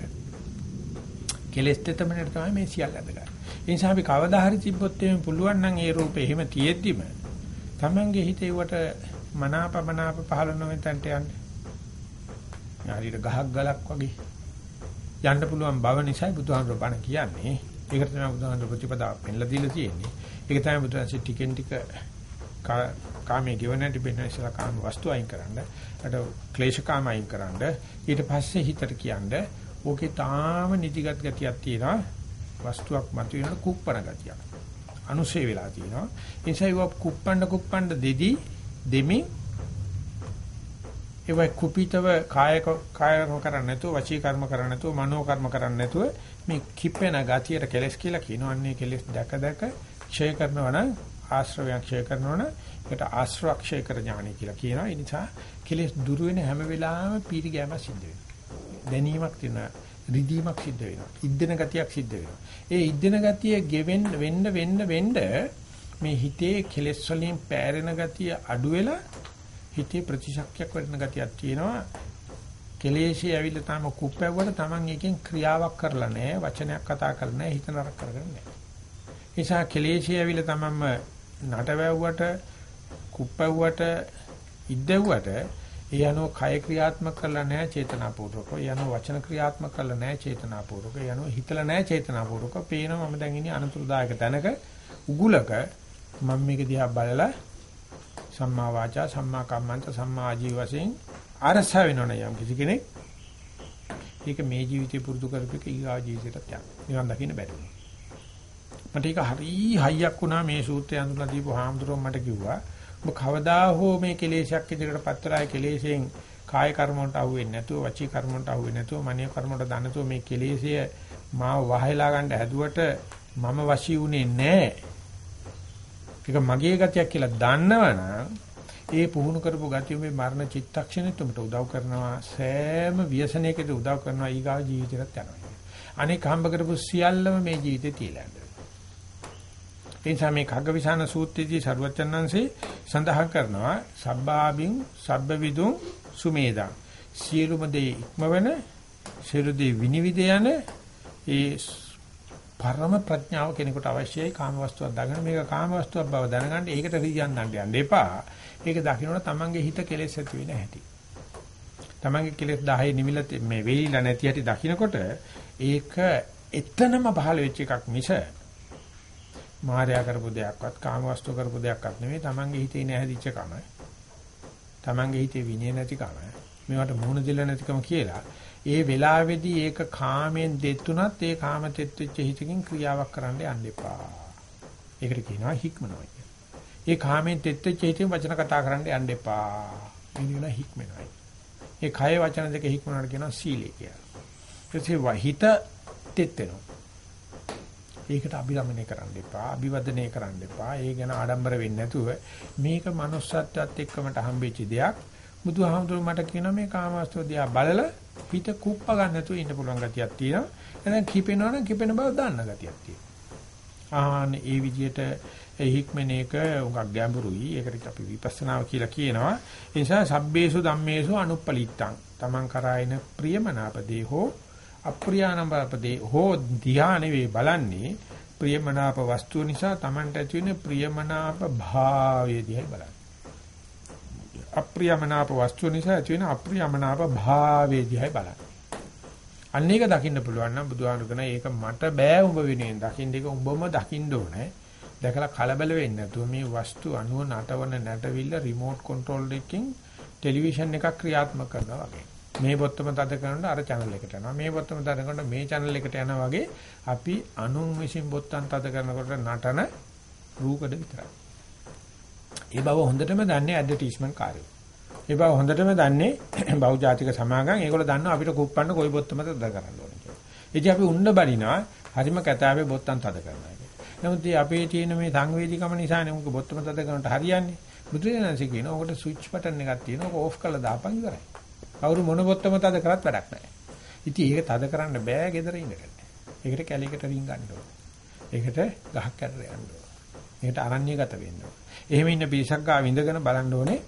කෙලෙස් තෙතමනට තමයි මේ සියල්ල අදගන්නේ. ඒ නිසා අපි කවදා හරි තිබ්බොත් එimhe පුළුවන් නම් ඒ රූපේ එහෙම තියෙද්දිම Tamange හිතේ වට මනාපමනාප පහළ නොවෙන තැනට යන්න. හරියට ගහක් ගලක් වගේ යන්න පුළුවන් බව නිසායි බුදුහාමුදුර බණ කියන්නේ. ඒකට තමයි බුදුහාමුදුර ප්‍රතිපදාව පෙන්ලා දීලා තියෙන්නේ. ඒක තමයි බුදුන්සේ ටිකෙන් ටික කාමයේ ගෙවන තිබෙන ඉස්සලා කාම වස්තු අයින් කරන්න. අට ක්ලේශ කාම අයින් කරන්න. ඊට පස්සේ හිතට කියන්නේ ඕකේ තාම නිදිගත් ගතියක් තියෙනවා. වස්තුවක් මතුවෙන කුප්පන ගතියක්. අනුසේ වෙලා තියෙනවා. ඒ නිසා ඒව කුප්පණ්ඩ කුප්පණ්ඩ දෙදි දෙමින් ඒවයි කුපිතව කාය කාය කර්ම කරන්නේ නැතුව වචී කර්ම කරන්නේ නැතුව මනෝ කර්ම කරන්නේ නැතුව මේ කිපෙන ගතියට කෙලස් කියලා කියනවා. අන්නේ කෙලස් දැක දැක ක්ෂය කරනවා නම් ආශ්‍රවයන් ක්ෂය කරනවනේ ඒකට ආශ්‍රවක්ෂය කර ඥානයි කියලා කියනවා. ඒ නිසා කෙලෙස් දුරු වෙන හැම වෙලාවෙම පීරි ගෑම සිද්ධ වෙනවා. දැනීමක් තියෙනවා. රිදීමක් සිද්ධ වෙනවා. ඉද්දෙන ගතියක් සිද්ධ වෙනවා. ඒ ඉද්දෙන ගතිය ගෙවෙන්න වෙන්න වෙන්න වෙන්න මේ හිතේ කෙලෙස් වලින් පෑරෙන ගතිය අඩු වෙලා හිතේ ප්‍රතිශක්තියක් වැඩෙන ගතියක් තියෙනවා. කෙලෙෂේ ඇවිල්ලා තාම කුප්පැව්වට Taman එකෙන් ක්‍රියාවක් කරලා නැහැ, වචනයක් කතා කරලා නැහැ, හිත නරක කරගෙන නැහැ. නිසා කෙලෙෂේ ඇවිල්ලා Tamanම නටවැව්වට, කුප්පැව්වට, ඉද්දැව්වට ඒ අනුව කය ක්‍රියාත්මක කරලා නැහැ චේතනාපූර්වක. ඒ අනුව වචන ක්‍රියාත්මක කරලා නැහැ චේතනාපූර්වක. ඒ අනුව හිතලා නැහැ චේතනාපූර්වක. පේනවා මම දැන් ඉන්නේ අනතුරුදායක තැනක උගුලක මම මේක දිහා බලලා සම්මා වාචා සම්මා කම්මන්ත සම්මා ආජීව වශයෙන් අරස වෙනවනේ යම් කිසි කෙනෙක්. ඒක මේ ජීවිතේ පුරුදු කරපෙක ඊගා ජීවිතයටත් යන්න. නිවන් දකින්න බැරි වුණා. මට ඒක හරි හයියක් වුණා මේ සූත්‍රය අඳුනලා දීපු හාමුදුරුවෝ මට කිව්වා ඔබ කවදා හෝ මේ කෙලෙසයක් ඉදිරියට පත්තරාය කෙලෙසෙන් කාය කර්ම වලට අහු වෙන්නේ නැතුව වචී කර්ම වලට අහු වෙන්නේ නැතුව මනිය කර්ම වලට දන්නතුව මේ කෙලෙසය මාව වහයලා ගන්න හැදුවට මම වශී උනේ නැහැ. ඒක මගේ ගතියක් කියලා දන්නවනම් ඒ පුහුණු කරපු ගතිය මේ මරණ චිත්තක්ෂණෙත් උඹට උදව් කරනවා සෑම ව්‍යසනයකදී උදව් කරනවා ඊගාව ජීවිතේට යනවා. අනෙක් හම්බ කරපු සියල්ලම මේ ජීවිතේ තියලා යනවා. ඒ නිසා මේ කග්ගවිසාන සූත්‍රයේදී සරුවචනංශේ සඳහන් කරනවා සබ්බාබින් සබ්බවිදුං සුමේදං සියලුම දේ ඉක්මවන සියලු දේ විනිවිද යන ඒ පරම ප්‍රඥාව කෙනෙකුට අවශ්‍යයි කාමවස්තුවක් දාගෙන මේක කාමවස්තුවක් බව දැනගන්න ඒකට රියන් ගන්න යන්න එපා. ඒක දකින්නට තමන්ගේ හිත කෙලෙස් ඇති වෙන හැටි. තමන්ගේ කෙලෙස් 10 නිමිලත් මේ වෙලිලා නැති හැටි දකින්නකොට ඒක එතනම පහළ වෙච්ච එකක් මිස මායя කරපු දෙයක්වත් කාමවස්තු කරපු දෙයක්වත් නෙමෙයි තමන්ගේ හිතේ නැහැදිච්ච කම. තමන්ගේ හිතේ විනය නැතිකම. මේවට මුහුණ දෙල නැතිකම කියලා. ඒ වෙලාවේදී ඒක කාමෙන් දෙත්තුනත් ඒ කාම තෙත් වෙච්ච හිතකින් ක්‍රියාවක් කරන්න යන්න එපා. ඒකට කියනවා හික්මනවා කියලා. ඒ කාමෙන් තෙත් වෙච්ච හිතෙන් වචන කතා කරන්න යන්න එපා. මේ කියන හික්මනයි. ඒ කය වචන දෙක හික්මනට කියනවා සීලය කියලා. ඊටසේ හිත තෙත් වෙනවා. ඒකට අභිරමණය කරන්න එපා, අභිවදනය කරන්න එපා. ඒ ගැන ආඩම්බර වෙන්නේ නැතුව මේක manussත්වයට එක්කමට හම්බෙච්ච දෙයක්. බුදුහාමුදුරුවෝ මට කියනවා මේ කාමවස්තුව දිහා බලලා පිට කුප්ප ගන්න නැතුව ඉන්න පුළුවන් ගතියක් තියෙනවා. එහෙනම් කිපෙනවනම් කිපෙන බව දන්න ගතියක් තියෙනවා. ආන්න ඒ විදිහට හික්මන එක උඟක් ගැඹුරුයි. ඒකට අපි විපස්සනාව කියලා කියනවා. ඒ නිසා සබ්බේසු ධම්මේසු අනුප්පලිත්තං. Taman කරායන ප්‍රියමනාපදේ හෝ අප්‍රියානම්බපදේ හෝ ධානයේ වේ බලන්නේ ප්‍රියමනාප වස්තුව නිසා Tamanට ඇති වෙන ප්‍රියමනාප භාවයේ දිහා බලන්නේ. අප්‍රියමනාප වස්තුව නිසා ඇති වෙන අප්‍රියමනාප භාවයේ දිහා බලන්නේ. අන්න ඒක දකින්න පුළුවන් නම් බුදුහාමුදුරන ඒක මට බෑ උඹ වෙනුවෙන් දකින්න ඒක උඹම දකින්න ඕනේ. දැකලා කලබල වෙන්නේ නැතුව මේ වස්තු අනුව නටවන නැටවිල්ල රිමෝට් කන්ට්‍රෝල් එකකින් ටෙලිවිෂන් එකක් ක්‍රියාත්මක කරනවා වගේ. මේ බොත්තම තද කරනකොට අර channel එකට යනවා. මේ බොත්තම තද කරනකොට මේ channel එකට යනවා වගේ අපි අනුන් විසින් බොත්තම් තද කරනකොට නටන රූකඩ විතරයි. ඒ බව හොඳටම දන්නේ ඇඩ්වර්ටයිස්මන්ට් කාර්යය. ඒ බව හොඳටම දන්නේ *clears throat* බහුජාතික සමාගම්. ඒගොල්ලෝ දන්නවා අපිට කුප්පන්න කොයි බොත්තම තද කරන්න ඕනේ කියලා. ඉතින් අපි උන්න බලිනවා හරිම කතාවේ බොත්තම් තද කරනවා කියලා. නමුත් අපේ තියෙන මේ සංවේදීකම නිසානේ මුක බොත්තම තද කරනට හරියන්නේ. බුදුරජාණන්සේ කියනවා ඔකට ස්විච් බටන් එකක් තියෙනවා. ඔක ඕෆ් කරලා දාපන් ඉවරයි. කවුරු මොන බොත්තම තද කරත් වැඩක් නැහැ. ඉතින් ඒක තද කරන්න බෑ gedara ඉඳගෙන. ඒකට කැලේකට රින් ගන්න ඕනේ. ඒකට ගහක් කැටර යන්න ඕනේ. ඒකට අරණ්‍යගත වෙන්න ඕනේ. එහෙම ඉන්න පිරිසක් ගාව ඉඳගෙන බලන්න ඕනේ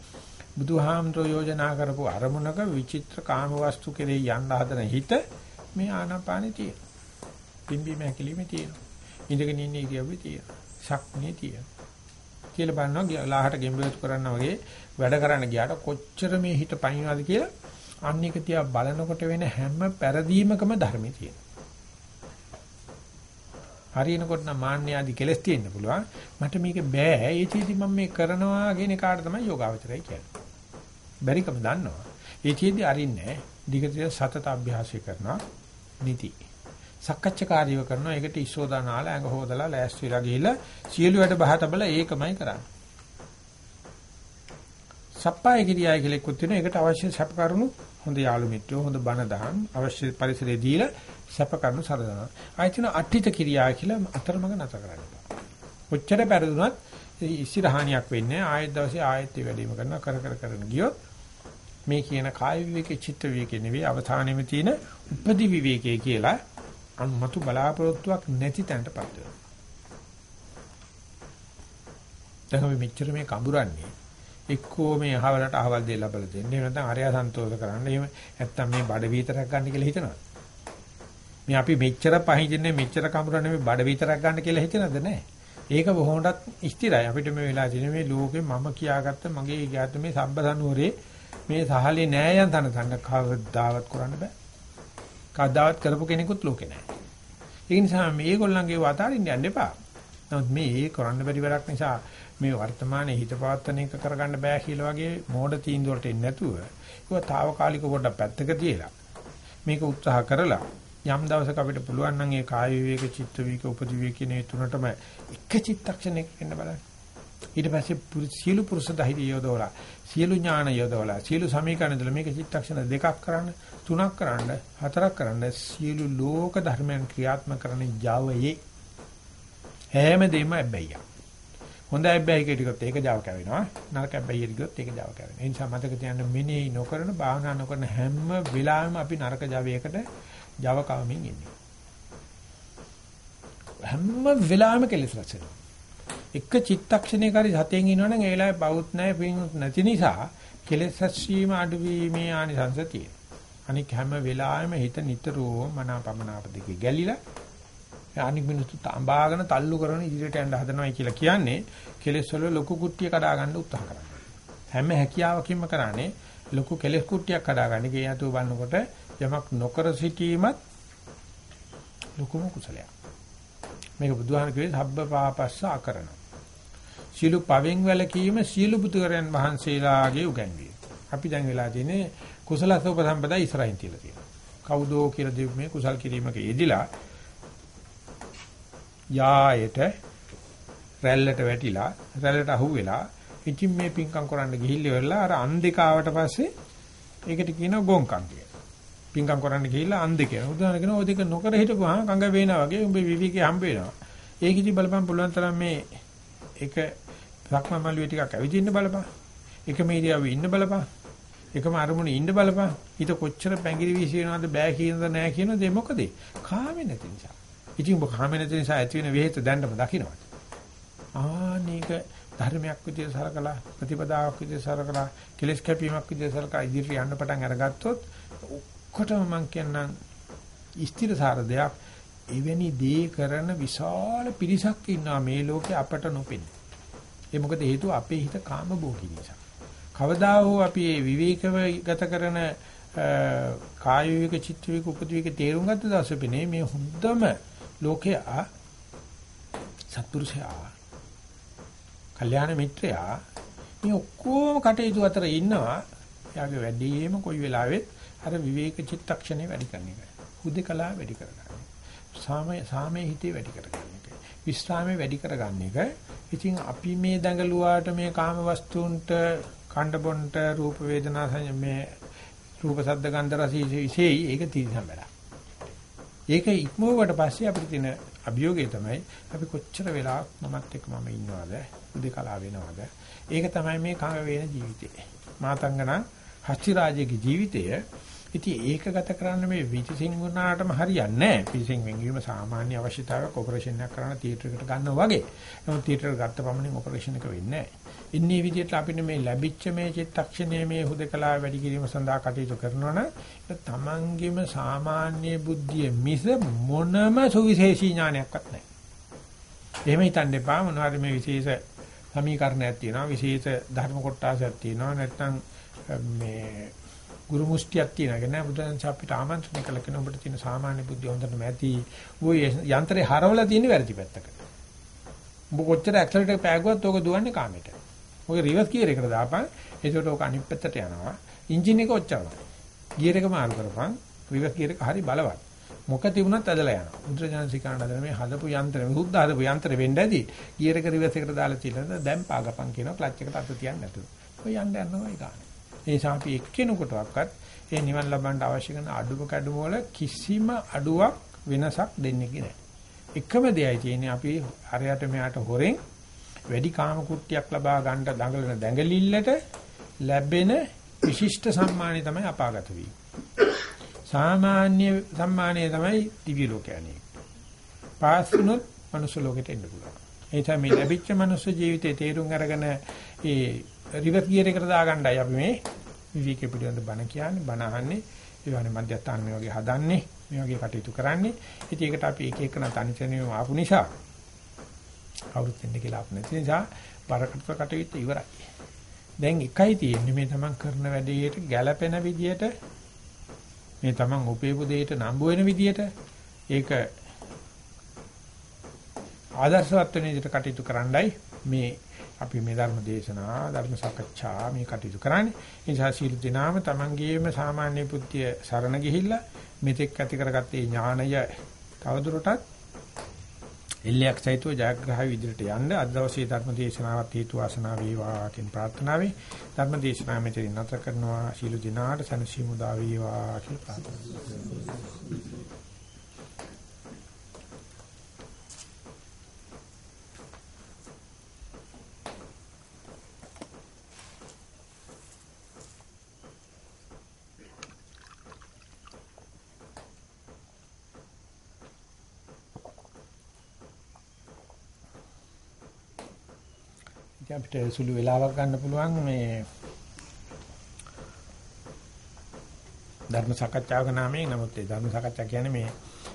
බුදුහාමතුරු යෝජනා කරපු අරමුණක විචිත්‍ර කාම වස්තු කෙරේ යන්න හදන හිත මේ ආනාපානෙ තියෙන. පිම්බි මහැකිලිමේ තියෙන. ඉඳගෙන ඉන්න ඉරියව්වේ තියෙන. ශක්තිය තියෙන. කියලා බලනවා ලාහට ගෙම්බෙතු කරන්න වගේ වැඩ කරන්න ගියාට කොච්චර මේ හිත පයින්නවද කියලා අන්න එක තියා බලනකොට වෙන හැම පෙරදීමකම ධර්මයේ තියෙනවා. හරියනකොට නම් මාන්නේ ආදි කෙලස් තියෙන්න පුළුවන්. මට මේක බෑ. ඒ චීති මම මේ කරනවා කියන කාට තමයි යෝගාවචරය කියන්නේ. බැරිකම දන්නවා. ඒ චීති අරින්නේ දිගට සතත අභ්‍යාසය කරනවා. නිති. සක්කච්ඡාකාරීව කරනවා. ඒකට ඉස්සෝදා නාල ඇඟ හොදලා ලෑස්ති වෙලා ගිහිල්ලා සියලු වැඩ බහ තබලා ඒකමයි කරන්නේ. සප්පාය කිරියයි කියලා එක්කුත් වෙනවා. ඒකට අවශ්‍ය සැප කරුණු හොඳ යාළු මිත්‍රයෝ හොඳ බණ දහම් අවශ්‍ය පරිසරය දීලා සැප කරුණු සරදනවා. ආයතන අට්ඨිත කිරියා කියලා අතරමඟ නැත කරන්න. ඔච්චර පෙරදුනත් ඉස්සිරහානියක් වෙන්නේ ආයෙත් දවසේ ආයෙත් වැඩිම කරනවා කර කර කරන ගියොත් මේ කියන කාය විවේකේ චිත්ත විවේකේ නෙවෙයි අවධානයෙම තියෙන උපදි විවේකේ කියලා අනුමතු බලාපොරොත්තුවක් නැති තැනටපත් වෙනවා. දැන් අපි මෙච්චර මේ කඹරන්නේ එක්කෝ මේ අහවලට අහවල් දෙය ලබලා දෙන්න. එහෙම නැත්නම් අරයා සන්තෝෂ කරන්න. එහෙම නැත්නම් මේ බඩ විතරක් ගන්න කියලා හිතනවා. මේ අපි මෙච්චර පහින්දින්නේ මෙච්චර කඹරන්නේ මේ බඩ විතරක් ගන්න කියලා හිතනද නැහැ. ඒක බොහොමඩත් ස්ථිරයි. අපිට මේ වෙලා තියෙන මේ ලෝකේ මම කියාගත්ත මගේ ඊගාත මේ සම්බසනුවරේ මේ සහලේ නෑයන් තන තන කවදාවත් කරන්න බෑ. කවදාවත් කරපු කෙනෙකුත් ලෝකේ නෑ. ඒ නිසා මේගොල්ලන්ගේ වතාරින්න යන්න එපා. නමුත් මේ ඒ කරන්න බැරි වැඩක් නිසා මේ වර්තමානයේ හිත පවත්තන එක කරගන්න බෑ කියලා වගේ මෝඩ තීන්දුවලට එන්නේ නැතුව ඒක తాවකාලික පොඩ්ඩක් පැත්තක තියලා මේක උත්සාහ කරලා යම් දවසක අපිට පුළුවන් නම් ඒ කාය විවේක චිත්ත විවේක උපදි විවේක කියන තුනටම එක චිත්තක්ෂණයක වෙන්න බලන්න. ඊට පස්සේ සියලු පුරුෂ ධෛර්ය යොදවලා සියලු ඥාන යොදවලා සියලු සමීකරණ දල මේක චිත්තක්ෂණ දෙකක් කරන්න තුනක් කරන්න හතරක් කරන්න සියලු ලෝක ධර්මයන් ක්‍රියාත්මක කරන Javaයේ හැම දෙයක්ම ඇබ්බැහිය. හොඳ ඇබ්බැහි ටිකත් ඒක Java කැවෙනවා. නරක ඇබ්බැහි ටිකත් ඒක Java කැවෙනවා. ඒ නිසා මතක තියාගන්න මෙනෙහි නොකරන භාවනා නොකරන හැම වෙලාවෙම අපි නරක Javaයකට Java කවමින් ඉන්නේ. හැම වෙලාවෙම කෙලෙස් රැස් වෙනවා. එක චිත්තක්ෂණයක හරි සතෙන් ඉන්නවනම් ඒ වෙලාවේ බෞත් නැහැ පින්ුත් නැති නිසා කෙලෙස් රැස්වීම අඩුවීමේ ආනිසංස තියෙනවා. අනික හැම වෙලාවෙම හිත නිතරම මනාපමනාප දෙකේ ගැලිලා අනික් මිනිස්සු තඹාගෙන තල්ලු කරන ඉදිරියට යන්න හදනවයි කියලා කියන්නේ කෙලෙස් වල ලොකු කුට්ටිය කඩා ගන්න උත්සාහ කරනවා. හැම හැකියාවකින්ම කරන්නේ ලොකු කෙලෙස් කුට්ටියක් කඩා ගන්න. ගේ යතු බannකොට යමක් නොකර සිටීමත් ලොකුම කුසලයක්. මේක බුදුහාම කිව්වේ සබ්බ පාපස්ස අකරණ. සියලු පවෙන් වැළකීම සියලු බුදුරයන් වහන්සේලාගේ උගන්වීම. අපි දැන් වෙලා තියෙන්නේ කුසලස උපසම්පදා ඉස්සරහින් තියලා තියෙනවා. කවුදෝ කියලා දෙවි මේ කුසල් කිරීමක යෙදිලා යායට රැල්ලට වැටිලා රැල්ලට අහුවෙලා ඉතින් මේ පිංකම් කරන්න ගිහිල්ලා වෙලා අර අන්දිකාවට පස්සේ ඒකට කියනවා ගොංකම් කියලා. පිංකම් කරන්න ගිහිල්ලා අන්දිකේ. උදාහරණ කියනවා ඔය දෙක නොකර හිටපුවාම කංග වේනා වගේ උඹේ විවිකේ හම්බ වෙනවා. ඒක ඉතින් බලපන් පුළුවන් තරම් මේ එක සක්මමල්ුවේ ටිකක් ඇවිදින්න බලපන්. එකම ඉරියව්වේ ඉන්න බලපන්. එකම අරමුණේ ඉන්න බලපන්. හිත කොච්චර පැංගිරි වීසි වෙනවද බෑ කියනද නෑ කියනද ඒ මොකද? කාමේ නැති නිසා. ඉතින් ඔබ කාමේ නැති නිසා ඇති වෙන වෙහෙත දැන්නම දකින්නවා. ආනේක ධර්මයක් විදිහට සලකලා ප්‍රතිපදාවක් විදිහට සලකලා කෙලස් කැපීමක් විදිහට සලකලා ඉදිරියට යන්න පටන් අරගත්තොත් ඔක්කොටම මම කියන්නම් ස්ථිරසාර දෙයක් එවැනි දේ කරන විශාල පිරිසක් ඉන්නවා මේ ලෝකේ අපට නොපෙන්නේ. ඒ මොකද හේතුව අපේ හිත කාම භෝගී නිසා. කවදා හෝ අපි මේ විවේකව ගත කරන කාය විවේක චිත්ත විවේක උපදි විවේක තේරුම් ගත්ත දවසේ පෙනේ මේ හොඳම ලෝකයා සත්පුරුෂයා කල්යාණ මිත්‍රයා මේ ඔක්කොම කටයුතු අතර ඉන්නවා. එයාගේ වැඩිම කොයි වෙලාවෙත් අර විවේක චිත්තක්ෂණේ වැඩි කරන එක. හුදකලා වැඩි කරගන්න. සාමය සාමයේ හිතේ වැඩි කරගන්න එක. විස්රාමයේ වැඩි කරගන්න එක. ඉතින් අපි මේ දඟලුවාට මේ කාම වස්තුන්ට කණ්ඩ බොන්ට රූප වේදනා මේ රූප සද්ද ගන්ධ රස විශේෂයි ඒක තීරණ බැලක්. ඒක ඉක්මවුවට පස්සේ අපිට තියෙන අභියෝගය තමයි අපි කොච්චර වෙලා මමත් එක්ක මම ඉන්නවද? උදේකලා වෙනවද? ඒක තමයි මේ කංග වේන ජීවිතේ. මාතංගන හස්ති රාජයේ ජීවිතය ඉතින් ඒක ගත කරන්න මේ විචිසින් වුණාටම හරියන්නේ නැහැ. පිසින් වෙන්වීම සාමාන්‍ය අවශ්‍යතාවයක් ඔපරේෂන් එකක් කරන්න තියටර් එකට ගන්නවා වගේ. නමුත් තියටර් ගත්ත පමණින් ඔපරේෂන් එක වෙන්නේ නැහැ. ඉන්නේ විදිහට අපිට මේ ලැබිච්ච මේ චිත්තක්ෂණයේ මේ හුදකලා වැඩි කිරීම සඳහා කටයුතු කරනවනම් ඒක තමන්ගේම සාමාන්‍ය බුද්ධිය මිස මොනම සුවිශේෂී ඥානයක්වත් නැහැ. එහෙම හිතන්න එපා මොනවාරි මේ විශේෂ සමීකරණයක් තියෙනවා විශේෂ ධර්ම කොටසක් තියෙනවා නැත්නම් මේ ගුරු මුස්තියක් තියෙනවා නේද බුදුන් අපිට ආමන්ත්‍රණය කළ කෙනෙක් ඔබට තියෙන සාමාන්‍ය බුද්ධිය හොඳටම ඇති. ඔය යන්ත්‍රේ හරවලා තියෙන වැරදි පැත්තකට. ඔබ කොච්චර ඇක්සලරේටර් පෑගුවත් ඕක දුවන්නේ කාමයට. ඔය රිවර්ස් ගියර් එකට දාපන්. ඒකට ඕක අනිත් පැත්තට යනවා. එන්ජින් එක ඔච්චරයි. ගියර් එක මාරු කරපන්. රිවර්ස් ගියර් එක හරි බලවත්. මොක තිබුණත් ඇදලා යනවා. බුදුරජාණන් සිකාණ්ඩ හදන මේ හදපු යන්ත්‍රය විරුද්ධ හදපු යන්ත්‍රය වෙන්න ඇති. ගියර් එක රිවර්ස් එකට දාලා තියලා දැන් පාගපන් කියනවා ක්ලච් එකට අත තියන්න නැතුව. ඔය යන්න යනවා ඒ ගානේ. ඒ නිසා අපි එක්කෙනෙකුටවත් ඒ නිවන් ලබන්න අවශ්‍ය කරන අඩුම කැඩුම වල කිසිම අඩුවක් වෙනසක් දෙන්නේ නැහැ. එකම දෙයයි තියෙන්නේ අපි අරයට මෙයාට හොරෙන් වැඩි කාම කුට්ටියක් ලබා ගන්න දඟලන දැඟලිල්ලට ලැබෙන විශිෂ්ට සම්මානය තමයි අපාගත වීම. සාමාන්‍ය සම්මානය තමයි දිව්‍ය ලෝකයන්හි. පාස් වුණොත් මනුස්ස ලෝකෙට එන්න පුළුවන්. ඒ නිසා මේ ලැබිච්ච මනුස්ස ජීවිතේ තේරුම් අරගෙන ඒ රිවර්ස් ගියර් එකට දාගන්නයි අපි මේ විවික පිළිබඳ බණ කියන්නේ බණ අහන්නේ ඒ වගේ මධ්‍යස්ථාන මේ වගේ හදන්නේ මේ වගේ කටයුතු කරන්නේ. ඉතින් ඒකට අපි එක එක තනිතනියම ආපු නිසා කවුරුත් වෙන්න කියලා අප නැති නිසා බරකට කටයුත්ත ඉවරයි. දැන් එකයි තියෙන්නේ මේ තමන් කරන වැඩේට ගැළපෙන විදියට මේ තමන් උපේපු දෙයට නම්බු වෙන විදියට ඒක ආදර්ශවත් වෙන විදිහට කටයුතු කරන්නයි මේ අපි මේ ධර්ම දේශනා ධර්ම සාකච්ඡා මේ කටයුතු කරන්නේ. ඒ නිසා සීල දිනාම තමන්ගේම සාමාන්‍ය පුත්‍ය සරණ ගිහිල්ලා මෙතෙක් ඇති කරගත්තේ ඥානය තවදුරටත් එල්ලයක් සහිතව ජයග්‍රහය විදිහට යන්න අද දවසේ ධර්ම දේශනාවත් හේතු වාසනා වේවා කියන ප්‍රාර්ථනාවෙන් ධර්ම දේශනාව මෙතන නැත කරනවා සීල දිනාට සනසීමු දා වේවා කියලා ප්‍රාර්ථනා කරනවා. අපිට සුළු වෙලාවක් ගන්න පුළුවන් මේ ධර්ම සාකච්ඡාවක නාමයෙන් නමුත් ඒ ධර්ම සාකච්ඡා කියන්නේ මේ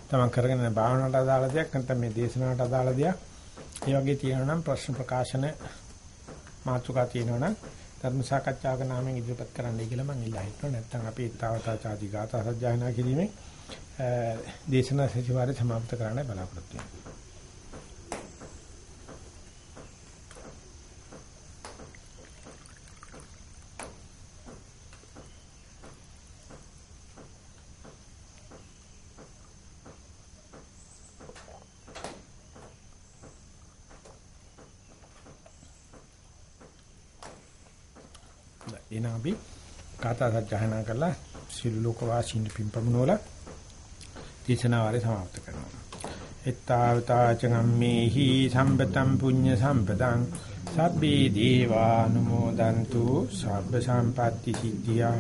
තමන් කරගෙන යන භාවනාවට අදාළ දෙයක් නැත්නම් මේ දේශනාවට අදාළ දෙයක්. ඒ වගේ තියෙනවා නම් ප්‍රශ්න ප්‍රකාශන මාතෘකා තියෙනවා නම් ධර්ම සාකච්ඡාවක නාමයෙන් ඉදිරිපත් කරන්නයි කියලා මම ඉල්ලා හිටුවා. නැත්නම් අපි ඊතාවතා ආදී ගාථා සජ්ජායනා කිරීමේ දේශනා සතිವಾರයේ සමාප්ත කරන්නයි බලාපොරොත්තු වෙනවා. කතා සජ්ජහනා කරලා සිළු ලෝක වාසීන් පිම්පමුණෝල දේශනාවාරේ සමාප්ත කරනවා. එත්තාවතා චගම්මේහි සම්පතම් පුඤ්ඤ සම්පතං සබ්බේ දේවානුමෝදන්තු සබ්බ සම්පatti සිද්ධියා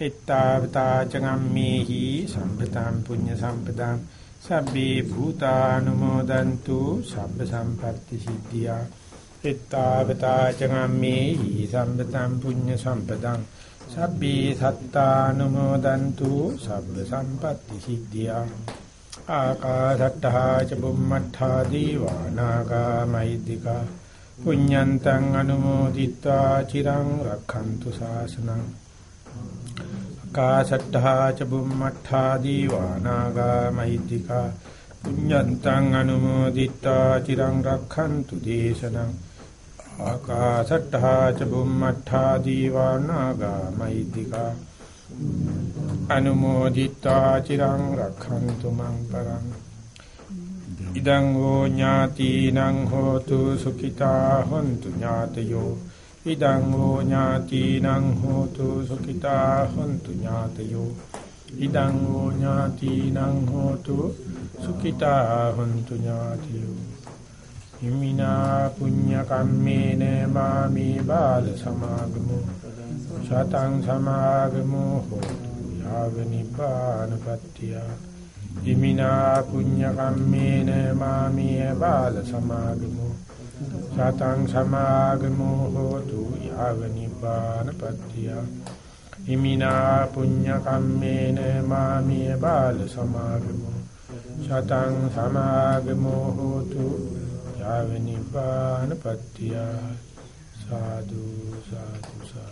එත්තාවතා චගම්මේහි සම්පතම් පුඤ්ඤ සම්පතං සබ්බේ භූතානුමෝදන්තු සබ්බ සම්පatti සිද්ධියා එත්තාවතා චගම්මේහි සම්පතම් පුඤ්ඤ සම්පතං සබ්බේ සත්තානුමෝදන්තු සබ්බ සම්පත්ති සිද්ධියා. ආකාශට්ටා ච බුම්මට්ටා දීවානාගා මෛද්దికා පුඤ්ඤන්තං අනුමෝදිත්වා චිරං රක්ඛන්තු ශාසනං. ආකාශට්ටා ච බුම්මට්ටා දීවානාගා මෛද්దికා පුඤ්ඤන්තං අනුමෝදිත්වා චිරං රක්ඛන්තු දේශනං. ආකාසට්ඨා ච බුම්මට්ඨා දීවානාගා මහිද්దికා අනුමෝදිතා චිරං රක්ඛන්තු මං පරං ඉදං හෝ ඥාතිනං හෝතු සුඛිතා හොන්තු ඥාතයෝ ඉදං හෝ ඥාතිනං හෝතු සුඛිතා හොන්තු ඥාතයෝ ඉදං හෝ ඥාතිනං හෝතු සුඛිතා හොන්තු ඥාතයෝ හිමිනා පුඤ්ඤ කම්මේන මාමි බාල සමාගමු සතං සමාගමු යාව නිපානපත්තිය හිමිනා පුඤ්ඤ කම්මේන මාමි බාල සමාගමු සතං සමාගමු හෝතු යාව නිපානපත්තිය හිමිනා පුඤ්ඤ කම්මේන මාමි බාල සමාගමු සතං සමාගමු හෝතු යාව නිපාන පත්‍තිය සාදු සාදු.